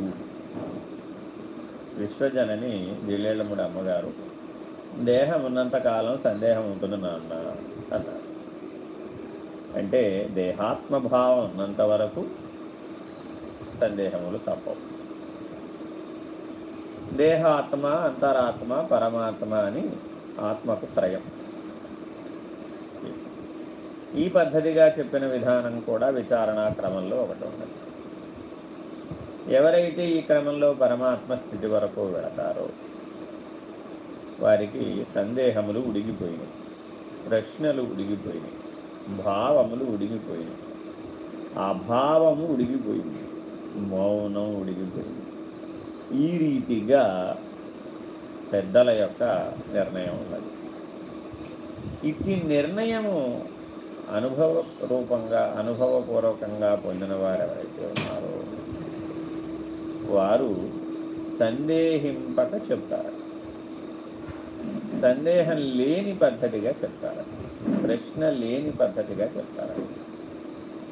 విశ్వజనని జిల్లేళ్ళముడు అమ్మగారు దేహం ఉన్నంతకాలం సందేహం ఉంటుంది నాన్న అన్నారు. అంటే దేహాత్మభావం ఉన్నంత వరకు సందేహములు తప్పవు. దేహాత్మ అంతరాత్మ పరమాత్మ అని ఆత్మకు త్రయం. ఈ పద్ధతిగా చెప్పిన విధానం కూడా విచారణ క్రమంలో ఒకటి ఉన్నది. ఎవరైతే ఈ క్రమంలో పరమాత్మ స్థితి వరకు వెళతారో వారికి సందేహములు ఉడిగిపోయినాయి ప్రశ్నలు ఉడిగిపోయినాయి. భావములు ఉడిగిపోయాయి అభావము ఉడిగిపోయింది మౌనం ఉడిగిపోయింది. ఈ రీతిగా పెద్దల యొక్క నిర్ణయం ఉన్నది. ఇట్టి నిర్ణయము అనుభవ రూపంగా అనుభవపూర్వకంగా పొందిన వారు ఎవరైతే ఉన్నారో వారు సందేహింపక చెప్తారు. సందేహం లేని పద్ధతిగా చెప్తారు. ప్రశ్న లేని పద్ధతిగా చెప్తారు.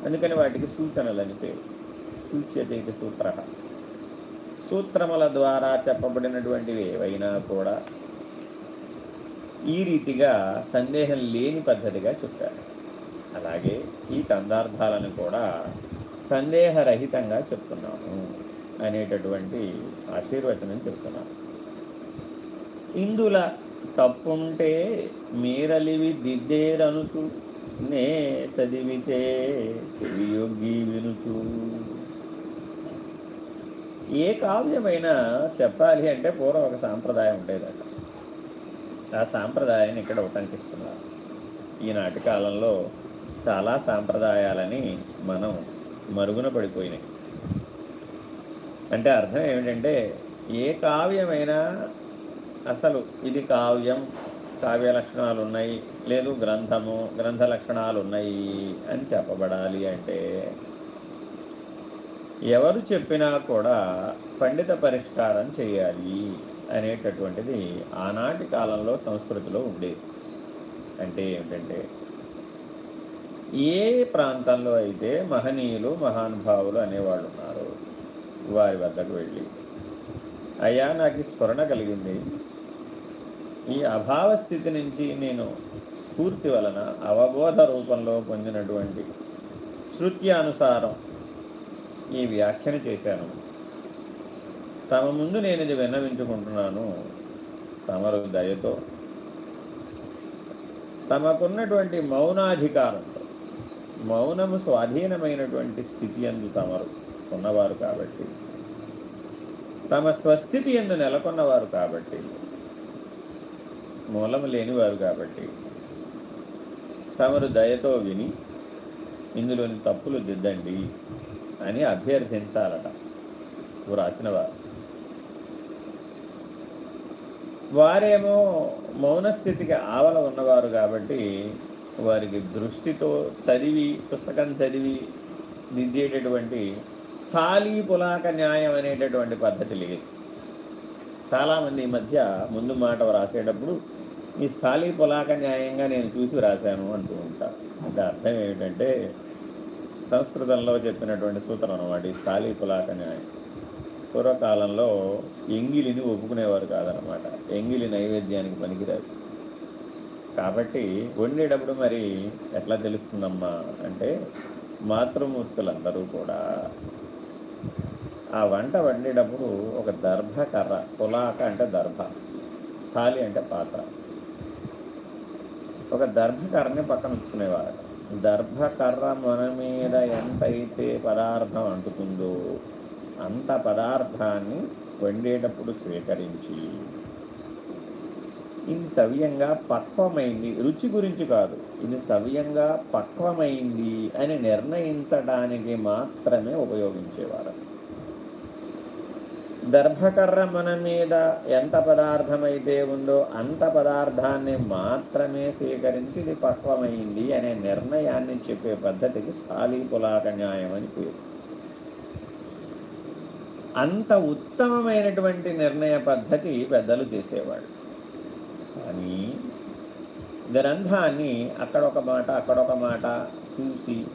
అందుకని వాటికి సూచనలని పేరు. సూచ్యతే సూత్ర. సూత్రముల ద్వారా చెప్పబడినటువంటివి ఏవైనా కూడా ఈ రీతిగా సందేహం లేని పద్ధతిగా చెప్పారు. అలాగే ఈ తందార్థాలను కూడా సందేహరహితంగా చెప్తున్నాము అనేటటువంటి ఆశీర్వచనం చెప్తున్నాను ఇందుల తప్పుంటే మీరలివి దిద్దేరనుచు నే చదివితే చెవియొగ్గి వినుచు. ఏ కావ్యమైనా చెప్పాలి అంటే పూర్వం ఒక సాంప్రదాయం ఉండేదట. ఆ సాంప్రదాయాన్ని ఇక్కడ ఉటంకిస్తున్నారు. ఈనాటి కాలంలో చాలా సాంప్రదాయాలని మనం మరుగున పడిపోయినాయి. అంటే అర్థం ఏమిటంటే ఏ కావ్యమైనా అసలు ఇది కావ్యం కావ్య లక్షణాలు ఉన్నాయి లేదు గ్రంథము గ్రంథ లక్షణాలు ఉన్నాయి అని చెప్పబడాలి అంటే ఎవరు చెప్పినా కూడా పండిత పరిష్కారం చేయాలి అనేటటువంటిది ఆనాటి కాలంలో సంస్కృతిలో ఉండేది. అంటే ఏమిటంటే ఏ ప్రాంతంలో అయితే మహనీయులు మహానుభావులు అనేవాళ్ళు ఉన్నారు వారి వద్దకు వెళ్ళి అయ్యా నాకు స్ఫురణ కలిగింది. ఈ అభావ స్థితి నుంచి నేను స్ఫూర్తి వలన అవబోధ రూపంలో పొందినటువంటి శృత్యానుసారం ఈ వ్యాఖ్యను చేశాను. తమ ముందు నేను ఇది విన్నవించుకుంటున్నాను తమరు దయతో. తమకున్నటువంటి మౌనాధికారంతో మౌనము స్వాధీనమైనటువంటి స్థితి ఎందు తమరు ఉన్నవారు కాబట్టి తమ స్వస్థితి ఎందు నెలకొన్నవారు కాబట్టి మూలము లేనివారు కాబట్టి. తమరు దయతో విని ఇందులోని తప్పులు దిద్దండి అని అభ్యర్థించాలట. వ్రాసినవారు వారేమో మౌనస్థితికి ఆవల ఉన్నవారు కాబట్టి వారికి దృష్టితో చదివి పుస్తకం చదివి దిద్దేటటువంటి స్థాళీ పులాక న్యాయం అనేటటువంటి పద్ధతి లేదు. చాలామంది ఈ మధ్య ముందు మాట వ్రాసేటప్పుడు ఈ స్థాళీ పులాక న్యాయంగా నేను చూసి వ్రాశాను అంటూ ఉంటాను అంటే అర్థం ఏమిటంటే సంస్కృతంలో చెప్పినటువంటి సూత్రం అనమాట ఈ స్థాళీ పులాక న్యాయం పూర్వకాలంలో ఎంగిలిని ఒప్పుకునేవారు కాదనమాట ఎంగిలి నైవేద్యానికి పనికిరాదు. కాబట్టి వండేటప్పుడు మరి ఎట్లా తెలుస్తుందమ్మా అంటే మాతృమూర్తులందరూ కూడా ఆ వంట వండేటప్పుడు ఒక దర్భ కర్ర పులాక అంటే దర్భ స్థాలి అంటే పాత్ర. ఒక దర్భకర్రని పక్కన ఉంచుకునేవారు దర్భకర్ర మన మీద ఎంతైతే పదార్థం అంటుతుందో అంత పదార్థాన్ని వండేటప్పుడు స్వీకరించి ఇది సవ్యంగా పక్వమైంది. రుచి గురించి కాదు ఇది సవ్యంగా పక్వమైంది అని నిర్ణయించడానికి మాత్రమే ఉపయోగించేవారు దర్భకర్ర మన మీద ఎంత పదార్థమైతే ఉందో అంత పదార్థాన్ని మాత్రమే స్వీకరించి ఇది పక్వమైంది అనే నిర్ణయాన్ని చెప్పే పద్ధతికి స్థాళీ పులాక న్యాయం అని పేరు. అంత ఉత్తమమైనటువంటి నిర్ణయ పద్ధతి పెద్దలు చేసేవాడు కానీ గ్రంథాన్ని అక్కడొక మాట అక్కడొక మాట చూసి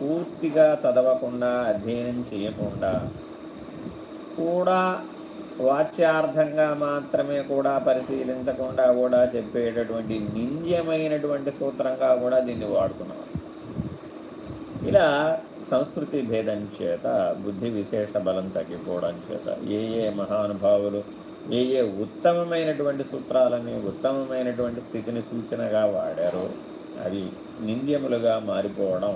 పూర్తిగా చదవకుండా అధ్యయనం చేయకుండా కూడా వాచ్యార్థంగా మాత్రమే కూడా పరిశీలించకుండా కూడా చెప్పేటటువంటి నింద్యమైనటువంటి సూత్రంగా కూడా దీన్ని వాడుకున్నాం. ఇలా సంస్కృతి భేదం చేత బుద్ధి విశేష బలం తగ్గిపోవడం చేత ఏ ఏ మహానుభావులు ఏ ఏ ఉత్తమమైనటువంటి సూత్రాలని ఉత్తమమైనటువంటి స్థితిని సూచనగా వాడారో అవి నింద్యములుగా మారిపోవడం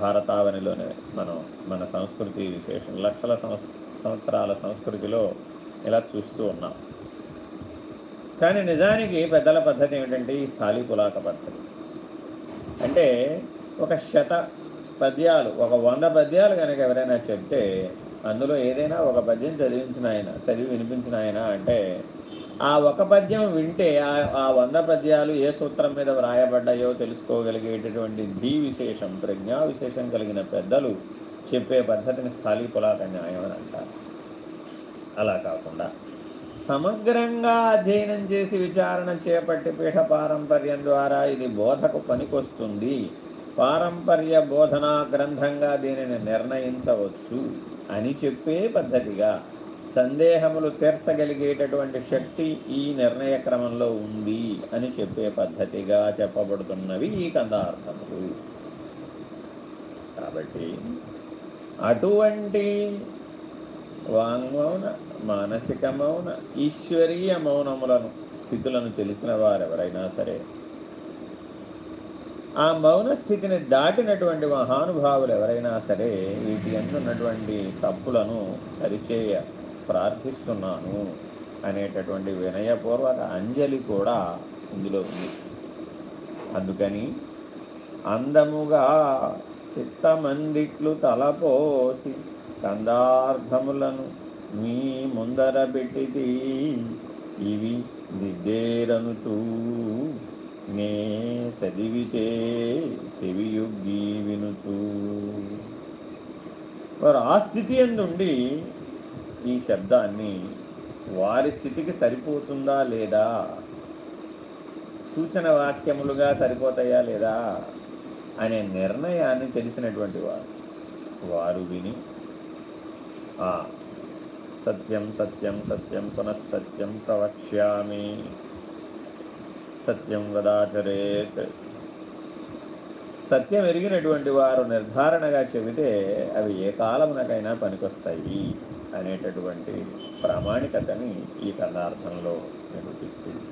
భారతావనిలోనే మనం మన సంస్కృతి విశేషం లక్షల సంస్కృతి సంవత్సరాల సంస్కృతిలో ఇలా చూస్తూ ఉన్నాం. కానీ నిజానికి పెద్దల పద్ధతి ఏమిటంటే ఈ స్థాళీ పులాక పద్ధతి. అంటే ఒక శత పద్యాలు ఒక వంద పద్యాలు కనుక ఎవరైనా చెప్తే అందులో ఏదైనా ఒక పద్యం చదివించిన ఆయన చదివి వినిపించిన ఆయన అంటే ఆ ఒక పద్యం వింటే ఆ ఆ వంద పద్యాలు ఏ సూత్రం మీద వ్రాయబడ్డాయో తెలుసుకోగలిగేటటువంటి ధీ విశేషం ప్రజ్ఞా విశేషం కలిగిన పెద్దలు చెప్పే పద్ధతిని స్థాళీపులాక న్యాయం అని అంటారు. అలా కాకుండా సమగ్రంగా అధ్యయనం చేసి విచారణ చేపట్టి పీఠ పారంపర్యం ద్వారా ఇది బోధకు పనికొస్తుంది. పారంపర్య బోధనా గ్రంథంగా దీనిని నిర్ణయించవచ్చు అని చెప్పే పద్ధతిగా సందేహములు తీర్చగలిగేటటువంటి శక్తి ఈ నిర్ణయ క్రమంలో ఉంది అని చెప్పే పద్ధతిగా చెప్పబడుతున్నవి ఈ కందార్థములు. కాబట్టి అటువంటి వాంగ్మౌన మానసిక మౌన ఈశ్వరీయ మౌనములను స్థితులను తెలిసిన వారెవరైనా సరే ఆ మౌన స్థితిని దాటినటువంటి మహానుభావులు ఎవరైనా సరే వీటి ఉన్నటువంటి తప్పులను సరిచేయ ప్రార్థిస్తున్నాను అనేటటువంటి వినయపూర్వక అంజలి కూడా ఇందులో ఉంది. అందుకని అందముగా చిత్తమందిట్లు తలపోసి కందార్థములను మీ ముందర పెట్టితి. ఇవి దిద్దేరనుచూ నే చదివితే చెవియుగ్గి వినుచు వారు ఆ స్థితి ఎందుండి? ఈ శబ్దాన్ని వారి స్థితికి సరిపోతుందా లేదా? సూచన వాక్యములుగా సరిపోతాయా లేదా? అనే నిర్ణయాన్ని తెలిసినటువంటి వారు. వారు విని ఆ సత్యం సత్యం సత్యం పునఃసత్యం ప్రవక్ష్యామి. సత్యం వదాచరేత్. సత్యం ఎరిగినటువంటి వారు నిర్ధారణగా చెబితే అవి ఏ కాలమునకైనా పనికొస్తాయి అనేటటువంటి ప్రామాణికతని ఈ కథార్థంలో నిరూపిస్తుంది.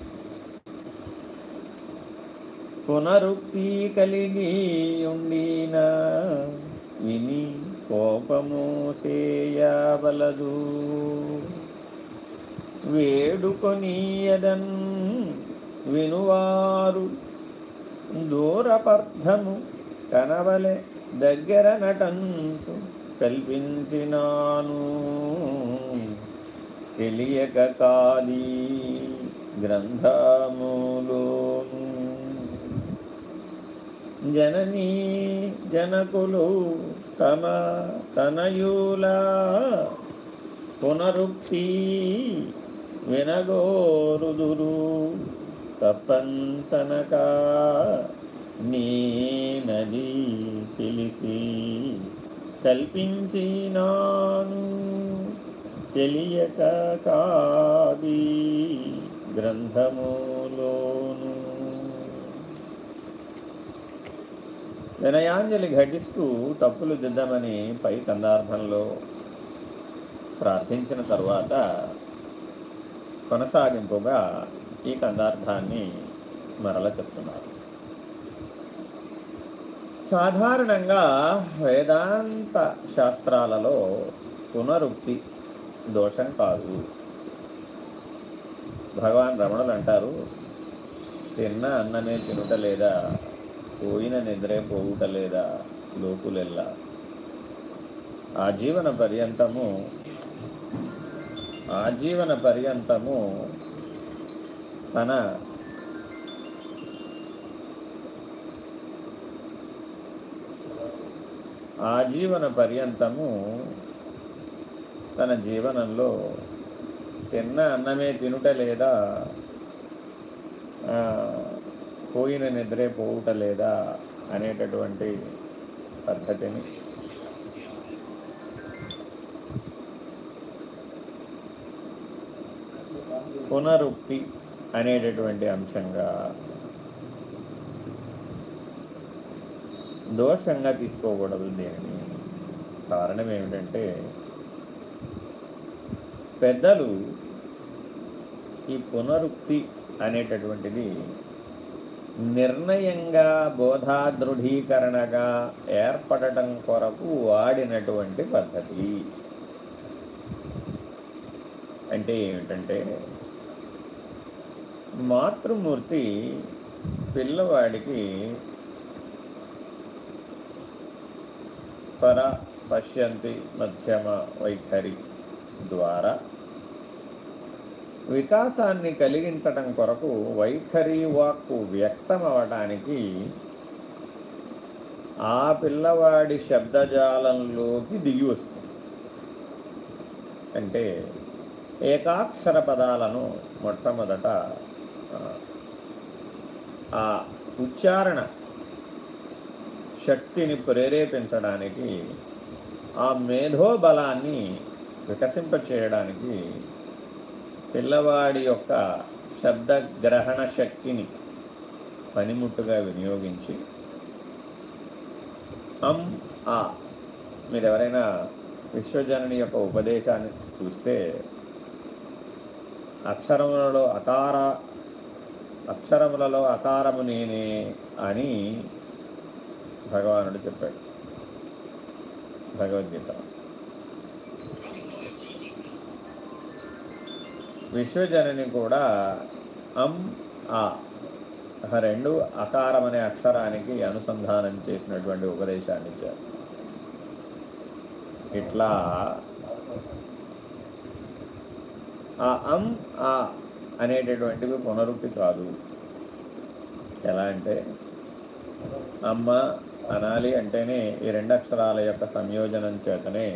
పునరుక్తి కలిగి ఉండినా విని కోపము చేయవలదు. వేడుకొనియదన్ వినువారు. దూరపర్థము కనవలె దగ్గర నటంతు కల్పించినాను. తెలియక కాది గ్రంథములో జననీ జనకులు తమ తనయుల పునరుక్తి వినగోరుదురు. తప్పంచనక నీ నది తెలిసి కల్పించినాను తెలియక కాది గ్రంథములోను. వినయాంజలి ఘటిస్తూ తప్పులు దిద్దామని పై కందార్థంలో ప్రార్థించిన తరువాత కొనసాగింపుగా ఈ కందార్థాన్ని మరల చెప్తున్నారు. సాధారణంగా వేదాంత శాస్త్రాలలో పునరుక్తి దోషం కాదు. భగవాన్ రమణులు అంటారు తిన్న అన్నమే తినుట లేదా పోయిన నిద్రే పోవుట లేదా లోకులెల్లా ఆజీవన పర్యంతము ఆజీవన పర్యంతము తన ఆజీవన పర్యంతము తన జీవనంలో తిన్న అన్నమే తినుట లేదా? పోయిన నిద్రే పోవుట లేదా అనేటటువంటి పద్ధతిని పునరుక్తి అనేటటువంటి అంశంగా దోషంగా తీసుకోకూడదు దీనిని. కారణం ఏమిటంటే పెద్దలు ఈ పునరుక్తి అనేటటువంటిది నిర్ణయంగా బోధాదృఢీకరణగా ఏర్పడటం కొరకు వాడినటువంటి పద్ధతి. అంటే ఏమిటంటే మాతృమూర్తి పిల్లవాడికి పర పశ్యంతి మధ్యమ వైఖరి ద్వారా వికాసాన్ని కలిగించటం కొరకు వైఖరి వాక్కు వ్యక్తం అవడానికి ఆ పిల్లవాడి శబ్దజాలంలోకి దిగి వస్తుంది. అంటే ఏకాక్షర పదాలను మొట్టమొదట ఆ, ఆ ఉచ్చారణ శక్తిని ప్రేరేపించడానికి ఆ మేధోబలాన్ని వికసింపచేయడానికి పిల్లవాడి యొక్క శబ్దగ్రహణ శక్తిని పనిముట్టుగా వినియోగించి అం ఆ మీరు ఎవరైనా విశ్వజనని యొక్క ఉపదేశాన్ని చూస్తే అక్షరములలో అకార అక్షరములలో అకారము నేనే అని భగవానుడు చెప్పాడు. భగవద్గీత. విశ్వజనని కూడా అం ఆ రెండు అకారం అనే అక్షరానికి అనుసంధానం చేసినటువంటి ఉపదేశాన్ని ఇచ్చారు. ఇట్లా ఆ అం ఆ అనేటటువంటివి పునరుక్తి కాదు. ఎలా అంటే అమ్మ అనాలి అంటేనే ఈ రెండు అక్షరాల యొక్క సంయోజనం చేతనే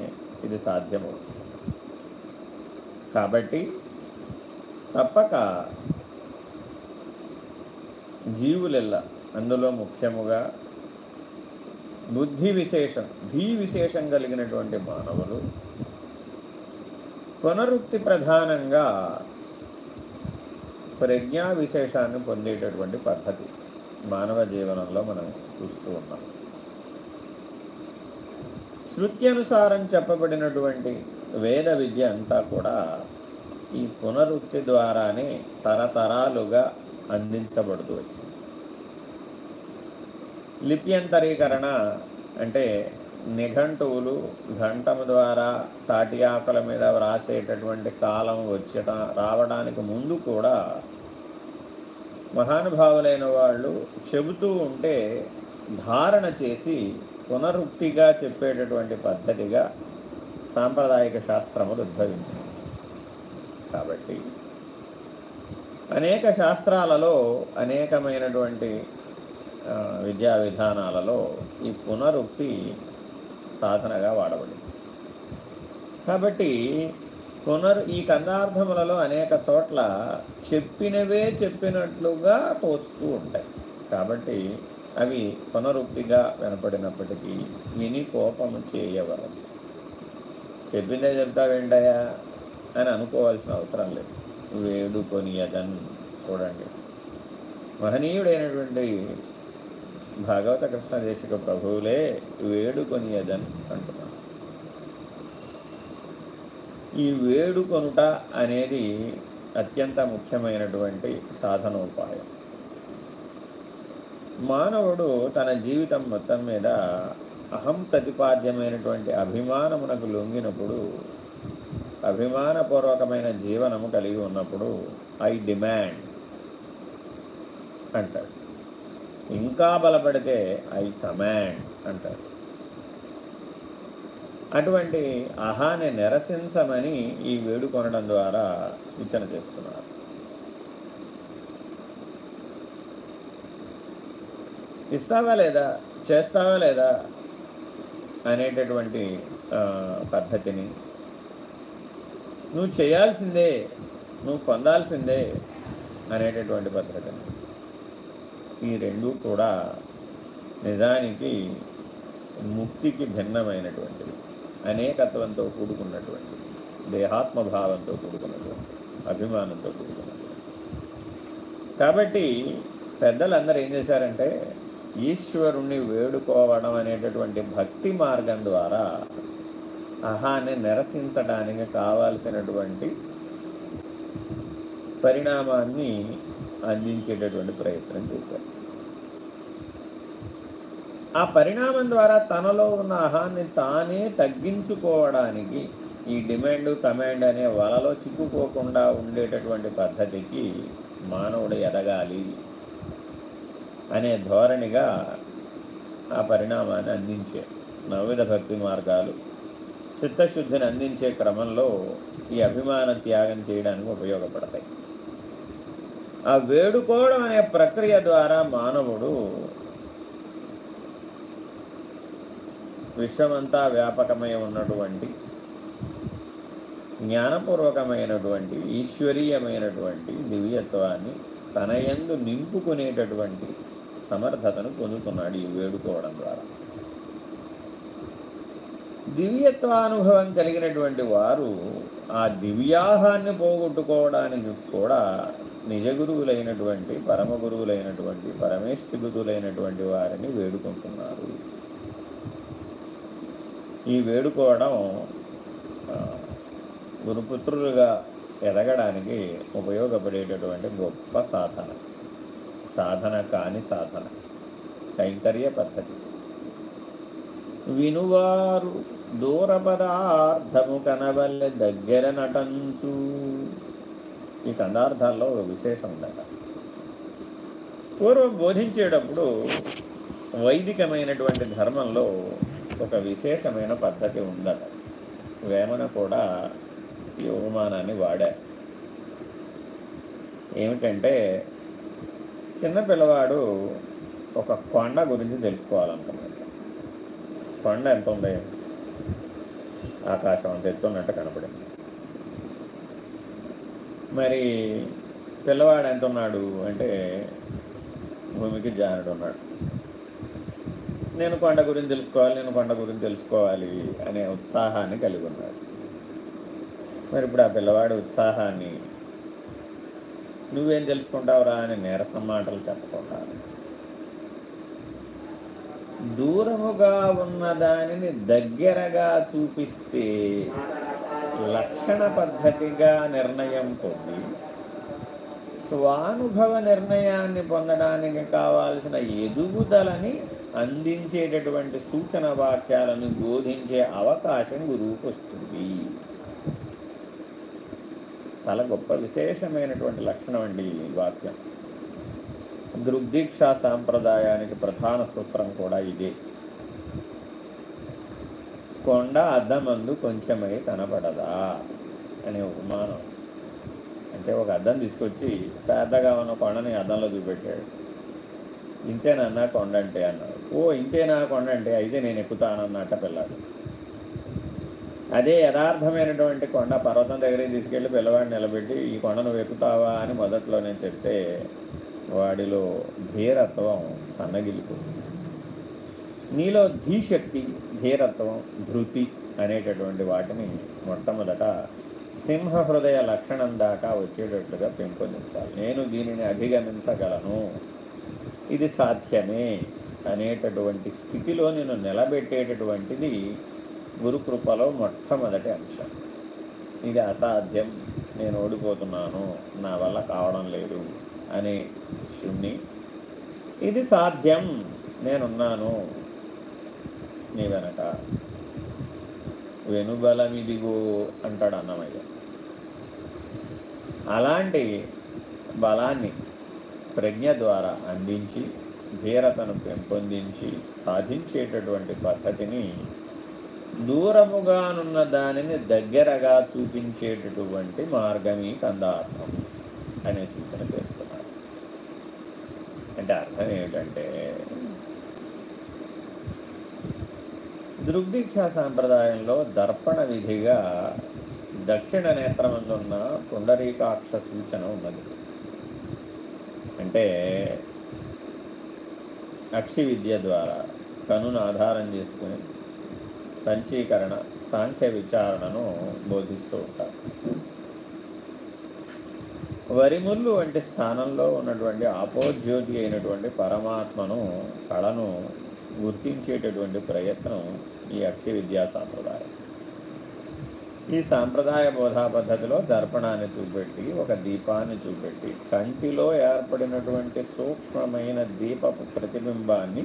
ఇది సాధ్యము కాబట్టి తప్పక. జీవులెల్ల అందులో ముఖ్యముగా బుద్ధి విశేషం ధీ విశేషం కలిగినటువంటి మానవులు పునరుక్తి ప్రధానంగా ప్రజ్ఞా విశేషాన్ని పొందేటటువంటి పద్ధతి మానవ జీవనంలో మనం చూస్తూ ఉన్నాం. శృత్యనుసారం చెప్పబడినటువంటి వేద విద్య అంతా కూడా ఈ పునరుక్తి ద్వారానే తరతరాలుగా అందించబడుతూ వచ్చింది. లిప్యంతరీకరణ అంటే నిఘంటువులు ఘంటం ద్వారా తాటి ఆకుల మీద వ్రాసేటటువంటి కాలం వచ్చట రావడానికి ముందు కూడా మహానుభావులైన వాళ్ళు చెబుతూ ఉంటే ధారణ చేసి పునరుక్తిగా చెప్పేటటువంటి పద్ధతిగా సాంప్రదాయక శాస్త్రములు ఉద్భవించాయి. కాబట్టి అనేక శాస్త్రాలలో అనేకమైనటువంటి విద్యా విధానాలలో ఈ పునరుక్తి సాధనగా వాడబడింది. కాబట్టి పునర్ ఈ కందార్థములలో అనేక చోట్ల చెప్పినవే చెప్పినట్లుగా తోచుతూ ఉంటాయి. కాబట్టి అవి పునరుక్తిగా వినపడినప్పటికీ విని కోపము చేయవరం చెప్పిందే చెప్తావేంటయా అని అనుకోవాల్సిన అవసరం లేదు. వేడుకొని అదన్ చూడండి. మహనీయుడైనటువంటి భాగవత కృష్ణ దేశిక ప్రభువులే వేడుకొని అదన్ అంటున్నాను ఈ వేడుకొనుట అనేది అత్యంత ముఖ్యమైనటువంటి సాధనోపాయం. మానవుడు తన జీవితం మొత్తం మీద అహం ప్రతిపాద్యమైనటువంటి అభిమానమునకు లొంగినప్పుడు అభిమానపూర్వకమైన జీవనము కలిగి ఉన్నప్పుడు ఐ డిమాండ్ అంటాడు ఇంకా బలపడితే ఐ కమాండ్ అంటాడు అటువంటి అహాన్ని నిరసించమని ఈ వేడుకొనడం ద్వారా సూచన చేస్తున్నారు. ఇస్తావా లేదా? చేస్తావా లేదా? అనేటటువంటి పద్ధతిని నువ్వు చేయాల్సిందే నువ్వు పొందాల్సిందే అనేటటువంటి భద్రత. ఈ రెండు కూడా నిజానికి ముక్తికి భిన్నమైనటువంటివి. అనేకత్వంతో కూడుకున్నటువంటి దేహాత్మభావంతో కూడుకున్నటువంటి అభిమానంతో కూడుకున్నటువంటి. కాబట్టి పెద్దలందరూ ఏం చేశారంటే ఈశ్వరుణ్ణి వేడుకోవడం అనేటటువంటి భక్తి మార్గం ద్వారా అహాన్ని నిరసించడానికి కావాల్సినటువంటి పరిణామాన్ని అందించేటటువంటి ప్రయత్నం చేశారు. ఆ పరిణామం ద్వారా తనలో ఉన్న అహాన్ని తానే తగ్గించుకోవడానికి ఈ డిమాండ్ కమాండ్ అనే వలలో చిక్కుకోకుండా ఉండేటటువంటి పద్ధతికి మానవుడు ఎదగాలి అనే ధోరణిగా ఆ పరిణామాన్ని అందించే నవవిధ భక్తి మార్గాలు చిత్తశుద్ధిని అందించే క్రమంలో ఈ అభిమాన త్యాగం చేయడానికి ఉపయోగపడతాయి. ఆ వేడుకోవడం అనే ప్రక్రియ ద్వారా మానవుడు విశ్వమంతా వ్యాపకమై ఉన్నటువంటి జ్ఞానపూర్వకమైనటువంటి ఈశ్వరీయమైనటువంటి దివ్యత్వాన్ని తనయందు నింపుకునేటటువంటి సమర్థతను పొందుతున్నాడు ఈ వేడుకోవడం ద్వారా. దివ్యత్వానుభవం కలిగినటువంటి వారు ఆ దివ్యాహాన్ని పోగొట్టుకోవడానికి కూడా నిజ గురువులైనటువంటి పరమ గురువులైనటువంటి పరమేష్ఠిగుతులైనటువంటి వారిని వేడుకుంటున్నారు. ఈ వేడుకోవడం గురుపుత్రులుగా ఎదగడానికి ఉపయోగపడేటటువంటి గొప్ప సాధన. సాధన కాని సాధన. కైంకర్య పద్ధతి. వినువారు దూర పదార్థము కనబల్లె దగ్గర నటంచు. ఈ కందార్థాల్లో ఒక విశేషం ఉందట. పూర్వం బోధించేటప్పుడు వైదికమైనటువంటి ధర్మంలో ఒక విశేషమైన పద్ధతి ఉందట. వేమన కూడా ఈ ఉపమానాన్ని వాడారు ఏమిటంటే చిన్న పిల్లవాడు ఒక కొండ గురించి తెలుసుకోవాలనుకున్నాడు. కొండ ఎంత ఉంది ఆకాశం అంత ఎత్తున్నట్టు కనపడింది. మరి పిల్లవాడు ఎంత ఉన్నాడు అంటే భూమికి జానుడు ఉన్నాడు. నేను కొండ గురించి తెలుసుకోవాలి నేను కొండ గురించి తెలుసుకోవాలి అనే ఉత్సాహాన్ని కలిగి ఉన్నాడు. మరి ఇప్పుడు ఆ పిల్లవాడి ఉత్సాహాన్ని నువ్వేం తెలుసుకుంటావురా అని నీరసం మాటలు చెప్పకుండా దూరముగా ఉన్న దానిని దగ్గరగా చూపిస్తే లక్షణ పద్ధతిగా నిర్ణయం పొంది స్వానుభవ నిర్ణయాన్ని పొందడానికి కావాల్సిన ఎదుగుదలని అందించేటటువంటి సూచన వాక్యాలను బోధించే అవకాశం గురువుకు వస్తుంది. చాలా గొప్ప విశేషమైనటువంటి లక్షణం అండి ఈ వాక్యం. దృగ్దీక్షా సాంప్రదాయానికి ప్రధాన సూత్రం కూడా ఇదే. కొండ అద్దమందు కొంచెమై కనపడదా అనే ఉపమానం. అంటే ఒక అద్దం తీసుకొచ్చి పెద్దగా ఉన్న కొండని అద్దంలో చూపెట్టాడు. ఇంతేనన్నా కొండ అంటే అన్నాడు. ఓ ఇంతేనా కొండ అంటే అయితే నేను ఎక్కుతానన్నట్ట పిల్లాడు. అదే యథార్థమైనటువంటి కొండ పర్వతం దగ్గరికి తీసుకెళ్ళి పిల్లవాడిని నిలబెట్టి ఈ కొండ నువ్వు ఎక్కుతావా? అని మొదట్లో నేను చెప్తే వాడిలో ధీరత్వం సన్నగిలిపోతుంది నీలో ధీశక్తి ధీరత్వం ధృతి అనేటటువంటి వాటిని మొట్టమొదట సింహ హృదయ లక్షణం దాకా వచ్చేటట్లుగా పెంపొందించాలి. నేను దీనిని అధిగమించగలను. ఇది సాధ్యమే అనేటటువంటి స్థితిలో నేను నిలబెట్టేటటువంటిది గురుకృపలో మొట్టమొదటి అంశం. ఇది అసాధ్యం. నేను ఓడిపోతున్నాను. నా వల్ల కావడం లేదు. అనే శిష్యుణ్ణి. ఇది సాధ్యం నేనున్నాను. నీ వెనక. వెనుబలమిదిగో అంటాడు అన్నమయ్య. అలాంటి బలాన్ని ప్రజ్ఞ ద్వారా అందించి ధీరతను పెంపొందించి సాధించేటటువంటి పద్ధతిని దూరముగానున్న దానిని దగ్గరగా చూపించేటటువంటి మార్గమీ కందార్థం అనే సూచన చేస్తున్నారు అంటే అర్థం ఏమిటంటే దృగ్దీక్షా సాంప్రదాయంలో దర్పణ విధిగా దక్షిణ నేత్రమందున్న పుండరీకాక్ష సూచన ఉన్నది. అంటే అక్షి విద్య ద్వారా కనును ఆధారం చేసుకుని పంచీకరణ సాంఖ్య విచారణను బోధిస్తూ ఉంటారు. వరిముళ్ళు వంటి స్థానంలో ఉన్నటువంటి ఆపోజ్యోతి అయినటువంటి పరమాత్మను కళను గుర్తించేటటువంటి ప్రయత్నం ఈ అక్షయ విద్యా సాంప్రదాయం. ఈ సాంప్రదాయ బోధా పద్ధతిలో దర్పణాన్ని చూపెట్టి ఒక దీపాన్ని చూపెట్టి కంటిలో ఏర్పడినటువంటి సూక్ష్మమైన దీపపు ప్రతిబింబాన్ని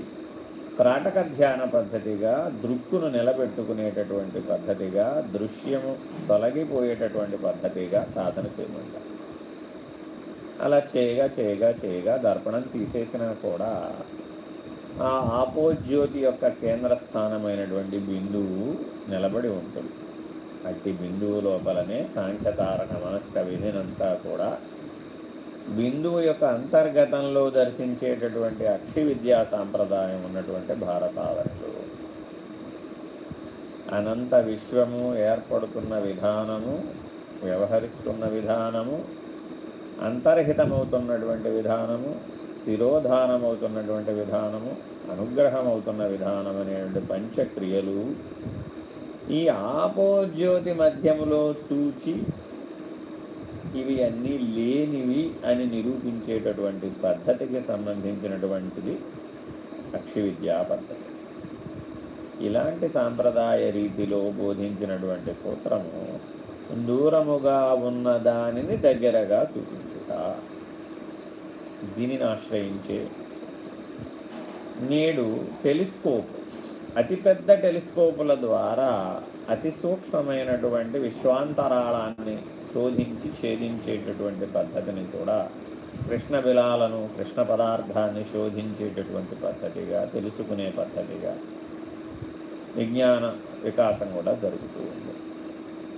త్రాటక ధ్యాన పద్ధతిగా దృక్కును నిలబెట్టుకునేటటువంటి పద్ధతిగా దృశ్యము తొలగిపోయేటటువంటి పద్ధతిగా సాధన చేయమంటారు. అలా చేయగా చేయగా చేయగా దర్పణం తీసేసినా కూడా ఆ ఆపోజ్యోతి యొక్క కేంద్ర స్థానమైనటువంటి బిందువు నిలబడి ఉంటుంది. అట్టి బిందువు లోపలనే సాంఖ్యతారక మనస్క విధినంతా కూడా బిందువు యొక్క అంతర్గతంలో దర్శించేటటువంటి అక్షి విద్యా సాంప్రదాయం ఉన్నటువంటి భారతావరణలు. అనంత విశ్వము ఏర్పడుతున్న విధానము వ్యవహరిస్తున్న విధానము అంతర్హితమవుతున్నటువంటి విధానము తిరోధానమవుతున్నటువంటి విధానము అనుగ్రహమవుతున్న విధానం అనేటువంటి పంచక్రియలు ఈ ఆపోజ్యోతి మధ్యములో చూచి ఇవి అన్నీ లేనివి అని నిరూపించేటటువంటి పద్ధతికి సంబంధించినటువంటిది అక్షి విద్యా పద్ధతి. ఇలాంటి సాంప్రదాయ రీతిలో బోధించినటువంటి సూత్రము దూరముగా ఉన్న దానిని దగ్గరగా చూపించుట. దీనిని ఆశ్రయించే నేడు టెలిస్కోప్ అతిపెద్ద టెలిస్కోపుల ద్వారా అతి సూక్ష్మమైనటువంటి విశ్వాంతరాళాన్ని శోధించి ఛేదించేటటువంటి పద్ధతిని కూడా కృష్ణ బిలాలను కృష్ణ పదార్థాన్ని శోధించేటటువంటి పద్ధతిగా తెలుసుకునే పద్ధతిగా విజ్ఞాన వికాసం కూడా జరుగుతూ ఉంది.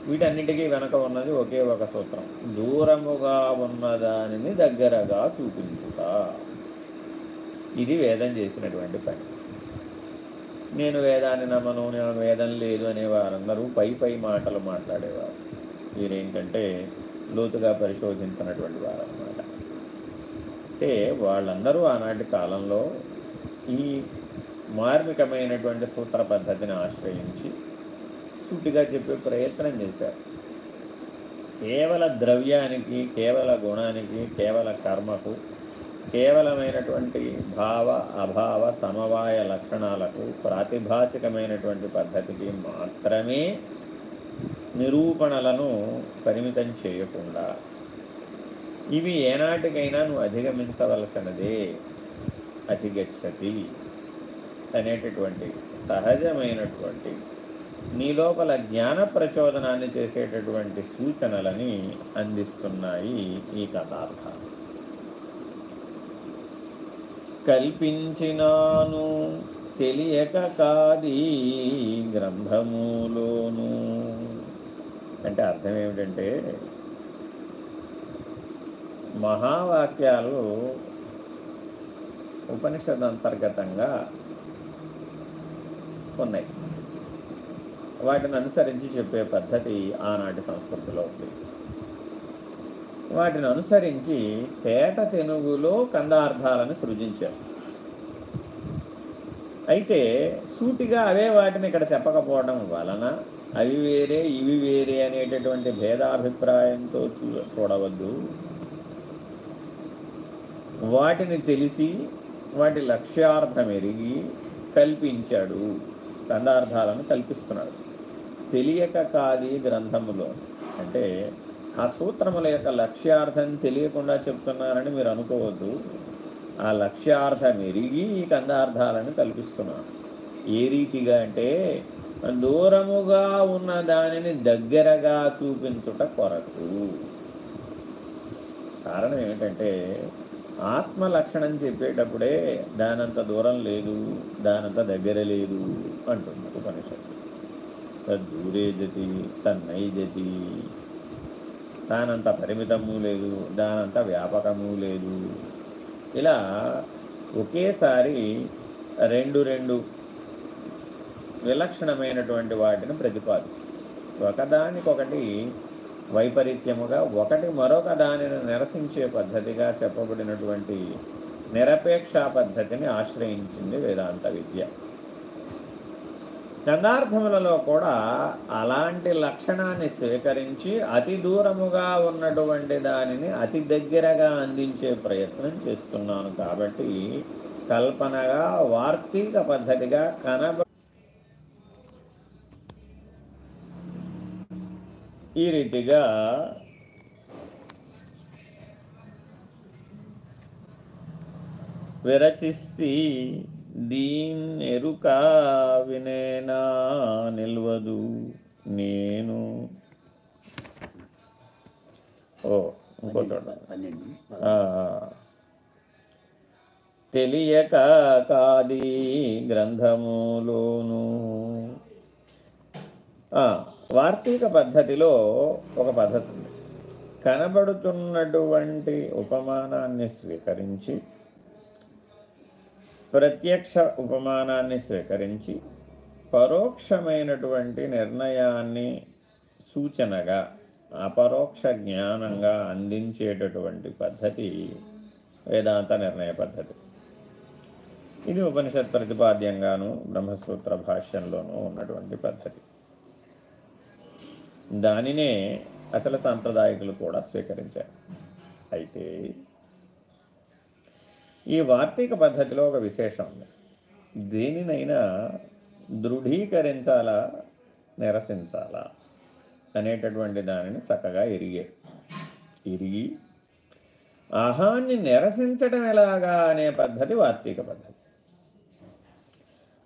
వీటన్నిటికీ వెనక ఉన్నది ఒకే ఒక సూత్రం. దూరముగా ఉన్న దానిని దగ్గరగా చూపించుట. ఇది వేదం చేసినటువంటి పని. నేను వేదాన్ని నమ్మను నేను వేదం లేదు అనే వారందరూ పై పై మాటలు మాట్లాడేవారు. వీరేంటంటే లోతుగా పరిశోధించినటువంటి వారు అన్నమాట అంటే వాళ్ళందరూ ఆనాటి కాలంలో ఈ మార్మికమైనటువంటి సూత్ర పద్ధతిని ఆశ్రయించి సూటిగా చెప్పే ప్రయత్నం చేశారు. కేవల ద్రవ్యానికి కేవల గుణానికి కేవల కర్మకు కేవలమైనటువంటి భావ అభావ సమవాయ లక్షణాలకు ప్రాతిభాసికమైనటువంటి పద్ధతికి మాత్రమే నిరూపణలను పరిమితం చేయకుండా ఇవి ఏనాటికైనా నువ్వు అధిగమించవలసినదే అధిగచ్చతి అనేటటువంటి సహజమైనటువంటి నీ లోపల జ్ఞాన ప్రచోదనాన్ని చేసేటటువంటి సూచనలని అందిస్తున్నాయి ఈ కథార్థాలు. కల్పించినాను తెలియక కాది గ్రంథములోను. అంటే అర్థం ఏమిటంటే మహావాక్యాలు ఉపనిషద్ అంతర్గతంగా ఉన్నాయి. వాటిని అనుసరించి చెప్పే పద్ధతి ఆనాటి సంస్కృతిలో ఉంది. వాటిని అనుసరించి తేట తెనుగులో కందార్థాలను సృజించారు. అయితే సూటిగా అవే వాటిని ఇక్కడ చెప్పకపోవడం వలన అవి వేరే ఇవి వేరే అనేటటువంటి భేదాభిప్రాయంతో చూ చూడవద్దు. వాటిని తెలిసి వాటి లక్ష్యార్థం ఎరిగి కల్పించాడు. కందార్థాలను కల్పిస్తున్నాడు. తెలియక కాది గ్రంథములో. అంటే ఆ సూత్రముల యొక్క లక్ష్యార్థం తెలియకుండా చెప్తున్నారని మీరు అనుకోవద్దు. ఆ లక్ష్యార్థం ఎరిగి ఈ కందార్థాలను కల్పిస్తున్నాను ఏ రీతిగా అంటే దూరముగా ఉన్న దానిని దగ్గరగా చూపించుట కొరకు. కారణం ఏమిటంటే ఆత్మ లక్షణం చెప్పేటప్పుడే దానంత దూరం లేదు దానంత దగ్గర లేదు అంటుంది ఉపనిషత్తు. తద్దూరే జతి తన్నైజతి. దానంత పరిమితము లేదు దానంత వ్యాపకము లేదు. ఇలా ఒకేసారి రెండు రెండు విలక్షణమైనటువంటి వాటిని ప్రతిపాదిస్తుంది. ఒకదానికొకటి వైపరీత్యముగా ఒకటి మరొక దానిని నిరసించే పద్ధతిగా చెప్పబడినటువంటి నిరపేక్ష పద్ధతిని ఆశ్రయించింది వేదాంత విద్య. చందార్థములలో కూడా అలాంటి లక్షణాన్ని స్వీకరించి అతి దూరముగా ఉన్నటువంటి దానిని అతి దగ్గరగా అందించే ప్రయత్నం చేస్తున్నాను కాబట్టి కల్పనగా వార్తీక పద్ధతిగా కనబ ఈ రీతిగా విరచిస్తి దీన్నెరుక వినేనా నిల్వదు. నేను ఓ ఇంకో తెలియక కాది గ్రంథములోను. ఆ, వార్తీక పద్ధతిలో ఒక పద్ధతి ఉంది. కనబడుతున్నటువంటి ఉపమానాన్ని స్వీకరించి ప్రత్యక్ష ఉపమానాన్ని స్వీకరించి పరోక్షమైనటువంటి నిర్ణయాన్ని సూచనగా అపరోక్ష జ్ఞానంగా అందించేటటువంటి పద్ధతి వేదాంత నిర్ణయ పద్ధతి. ఇది ఉపనిషత్ ప్రతిపాద్యంగాను బ్రహ్మసూత్ర భాష్యంలోనూ ఉన్నటువంటి పద్ధతి. దానినే అచల సాంప్రదాయకులు కూడా స్వీకరించారు. అయితే ఈ వార్తీక పద్ధతిలో ఒక విశేషం ఉంది. దేనినైనా దృఢీకరించాలా నిరసించాలా అనేటటువంటి దానిని చక్కగా ఎరిగే ఎరిగి ఆహాన్ని నిరసించటం ఎలాగా అనే పద్ధతి వార్తీక పద్ధతి.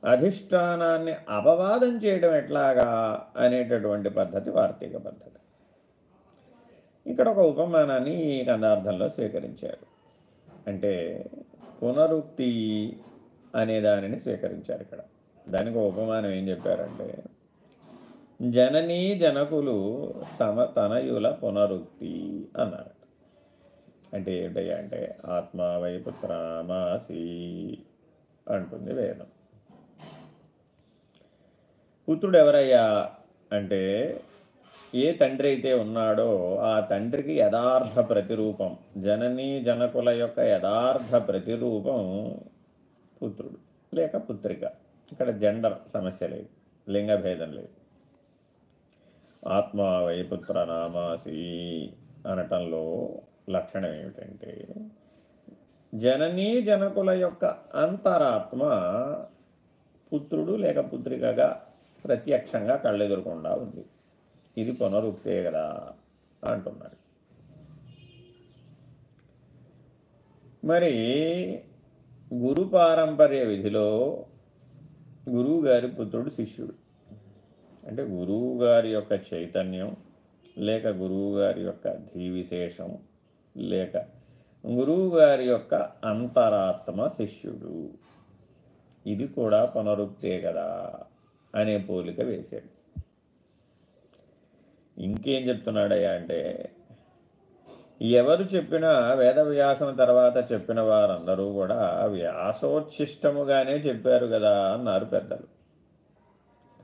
అధిష్టానాన్ని అపవాదం చేయడం ఎట్లాగా అనేటటువంటి పద్ధతి వార్తీక పద్ధతి. ఇక్కడ ఒక ఉపమానాన్ని ఈ కందార్థంలో స్వీకరించారు. అంటే పునరుక్తి అనే దానిని స్వీకరించారు ఇక్కడ. దానికి ఒక ఉపమానం ఏం చెప్పారంటే జననీ జనకులు తమ తనయుల పునరుక్తి అన్నారు. అంటే ఏంటయ్యా అంటే ఆత్మావైపు వై అంటుంది వేదం. పుత్రుడు ఎవరయ్యా అంటే ఏ తండ్రి అయితే ఉన్నాడో ఆ తండ్రికి యథార్థ ప్రతిరూపం జననీ జనకుల యొక్క యథార్థ ప్రతిరూపం పుత్రుడు లేక పుత్రిక. ఇక్కడ జెండర్ సమస్య లేదు లింగభేదం లేదు. ఆత్మా వైపుత్ర నామాసి అనటంలో లక్షణం ఏమిటంటే జననీ జనకుల యొక్క అంతరాత్మ పుత్రుడు లేక పుత్రికగా ప్రత్యక్షంగా కళ్ళెదురకుండా ఉంది. ఇది పునరుక్తే కదా అంటున్నాడు. మరి గురు పారంపర్య విధిలో గురువు గారి పుత్రుడు శిష్యుడు. అంటే గురువు గారి యొక్క చైతన్యం లేక గురువు గారి యొక్క ధీ విశేషం లేక గురువు గారి యొక్క అంతరాత్మ శిష్యుడు. ఇది కూడా పునరుక్తే కదా అనే పోలిక వేశాడు. ఇంకేం చెప్తున్నాడయ్యా అంటే ఎవరు చెప్పినా వేదవ్యాసం తర్వాత చెప్పిన వారందరూ కూడా వ్యాసోచ్ఛిష్టముగానే చెప్పారు కదా అన్నారు పెద్దలు.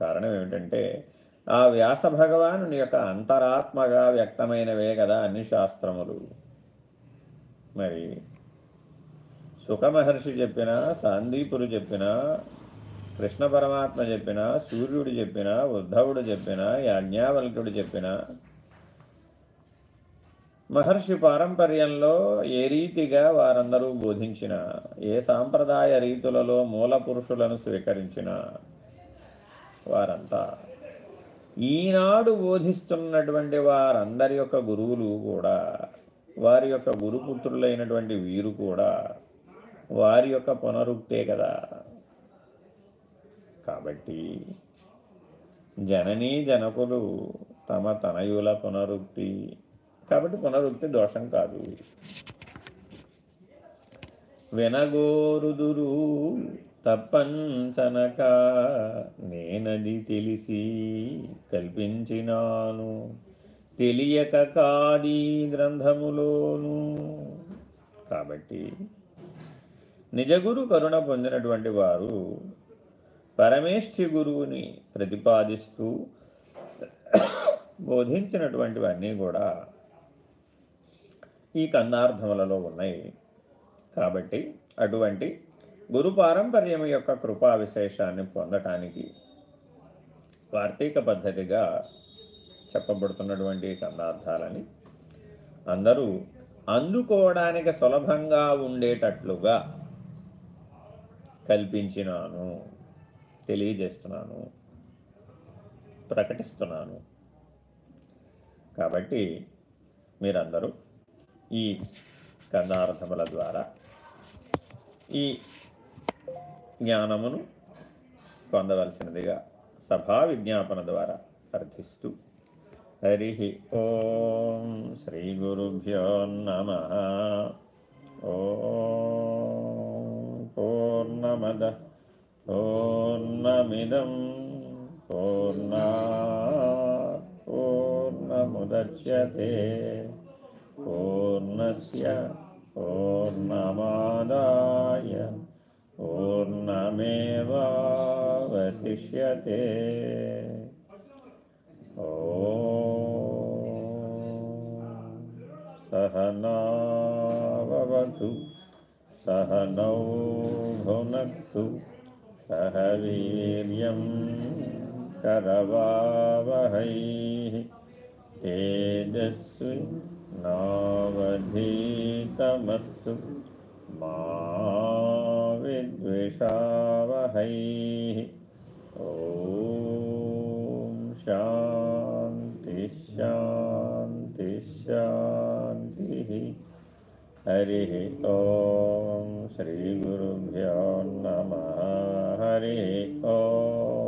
కారణం ఏమిటంటే ఆ వ్యాస భగవాను యొక్క అంతరాత్మగా వ్యక్తమైనవే కదా అన్ని శాస్త్రములు. మరి సుఖమహర్షి చెప్పిన సాందీపులు చెప్పిన కృష్ణ పరమాత్మ చెప్పిన సూర్యుడు చెప్పిన ఉద్ధవుడు చెప్పిన యాజ్ఞావల్కుడు చెప్పిన మహర్షి పారంపర్యంలో ఏ రీతిగా వారందరూ బోధించిన ఏ సాంప్రదాయ రీతులలో మూల పురుషులను స్వీకరించిన వారంతా ఈనాడు బోధిస్తున్నటువంటి వారందరి యొక్క గురువులు కూడా వారి యొక్క గురుపుత్రులైనటువంటి వీరు కూడా వారి యొక్క పునరుక్తే కదా. కాబట్టి జననీ జనకులు తమ తనయుల పునరుక్తి. కాబట్టి పునరుక్తి దోషం కాదు. వెనగోరుదురు తప్పంచనక నేనది తెలిసి కల్పించినాను. తెలియక కాది గ్రంథములోను. కాబట్టి నిజగురు కరుణ పొందినటువంటి వారు పరమేష్ఠి గురువుని ప్రతిపాదిస్తూ బోధించినటువంటివన్నీ కూడా ఈ కన్నార్థములలో ఉన్నాయి. కాబట్టి అటువంటి గురు పారంపర్యం యొక్క కృపా విశేషాన్ని పొందటానికి వార్తీక పద్ధతిగా చెప్పబడుతున్నటువంటి కన్నార్థాలని అందరూ అందుకోవడానికి సులభంగా ఉండేటట్లుగా కల్పించినాను. తెలియజేస్తున్నాను ప్రకటిస్తున్నాను. కాబట్టి మీరందరూ ఈ కథార్థముల ద్వారా ఈ జ్ఞానమును పొందవలసినదిగా సభా విజ్ఞాపన ద్వారా అర్థిస్తూ హరి ఓం శ్రీ గురుభ్యో నమ. ఓం పూర్ణమద पूर्णमिदं पोर्णा पूर्णमुदश्यते पूर्णस्य पूर्णमादाय पूर्णमेवावशिष्यते। ओ सहनाभवतु सह भुनक्तु। सह वीर्यं करवावहैः तेजस्वी नावधीतमस्तु मा विद्विषावहैः। ॐ शान्ति शान्ति शान्तिः। हरिः ॐ श्रीगुरुभ्यो नमः। हरिः ॐ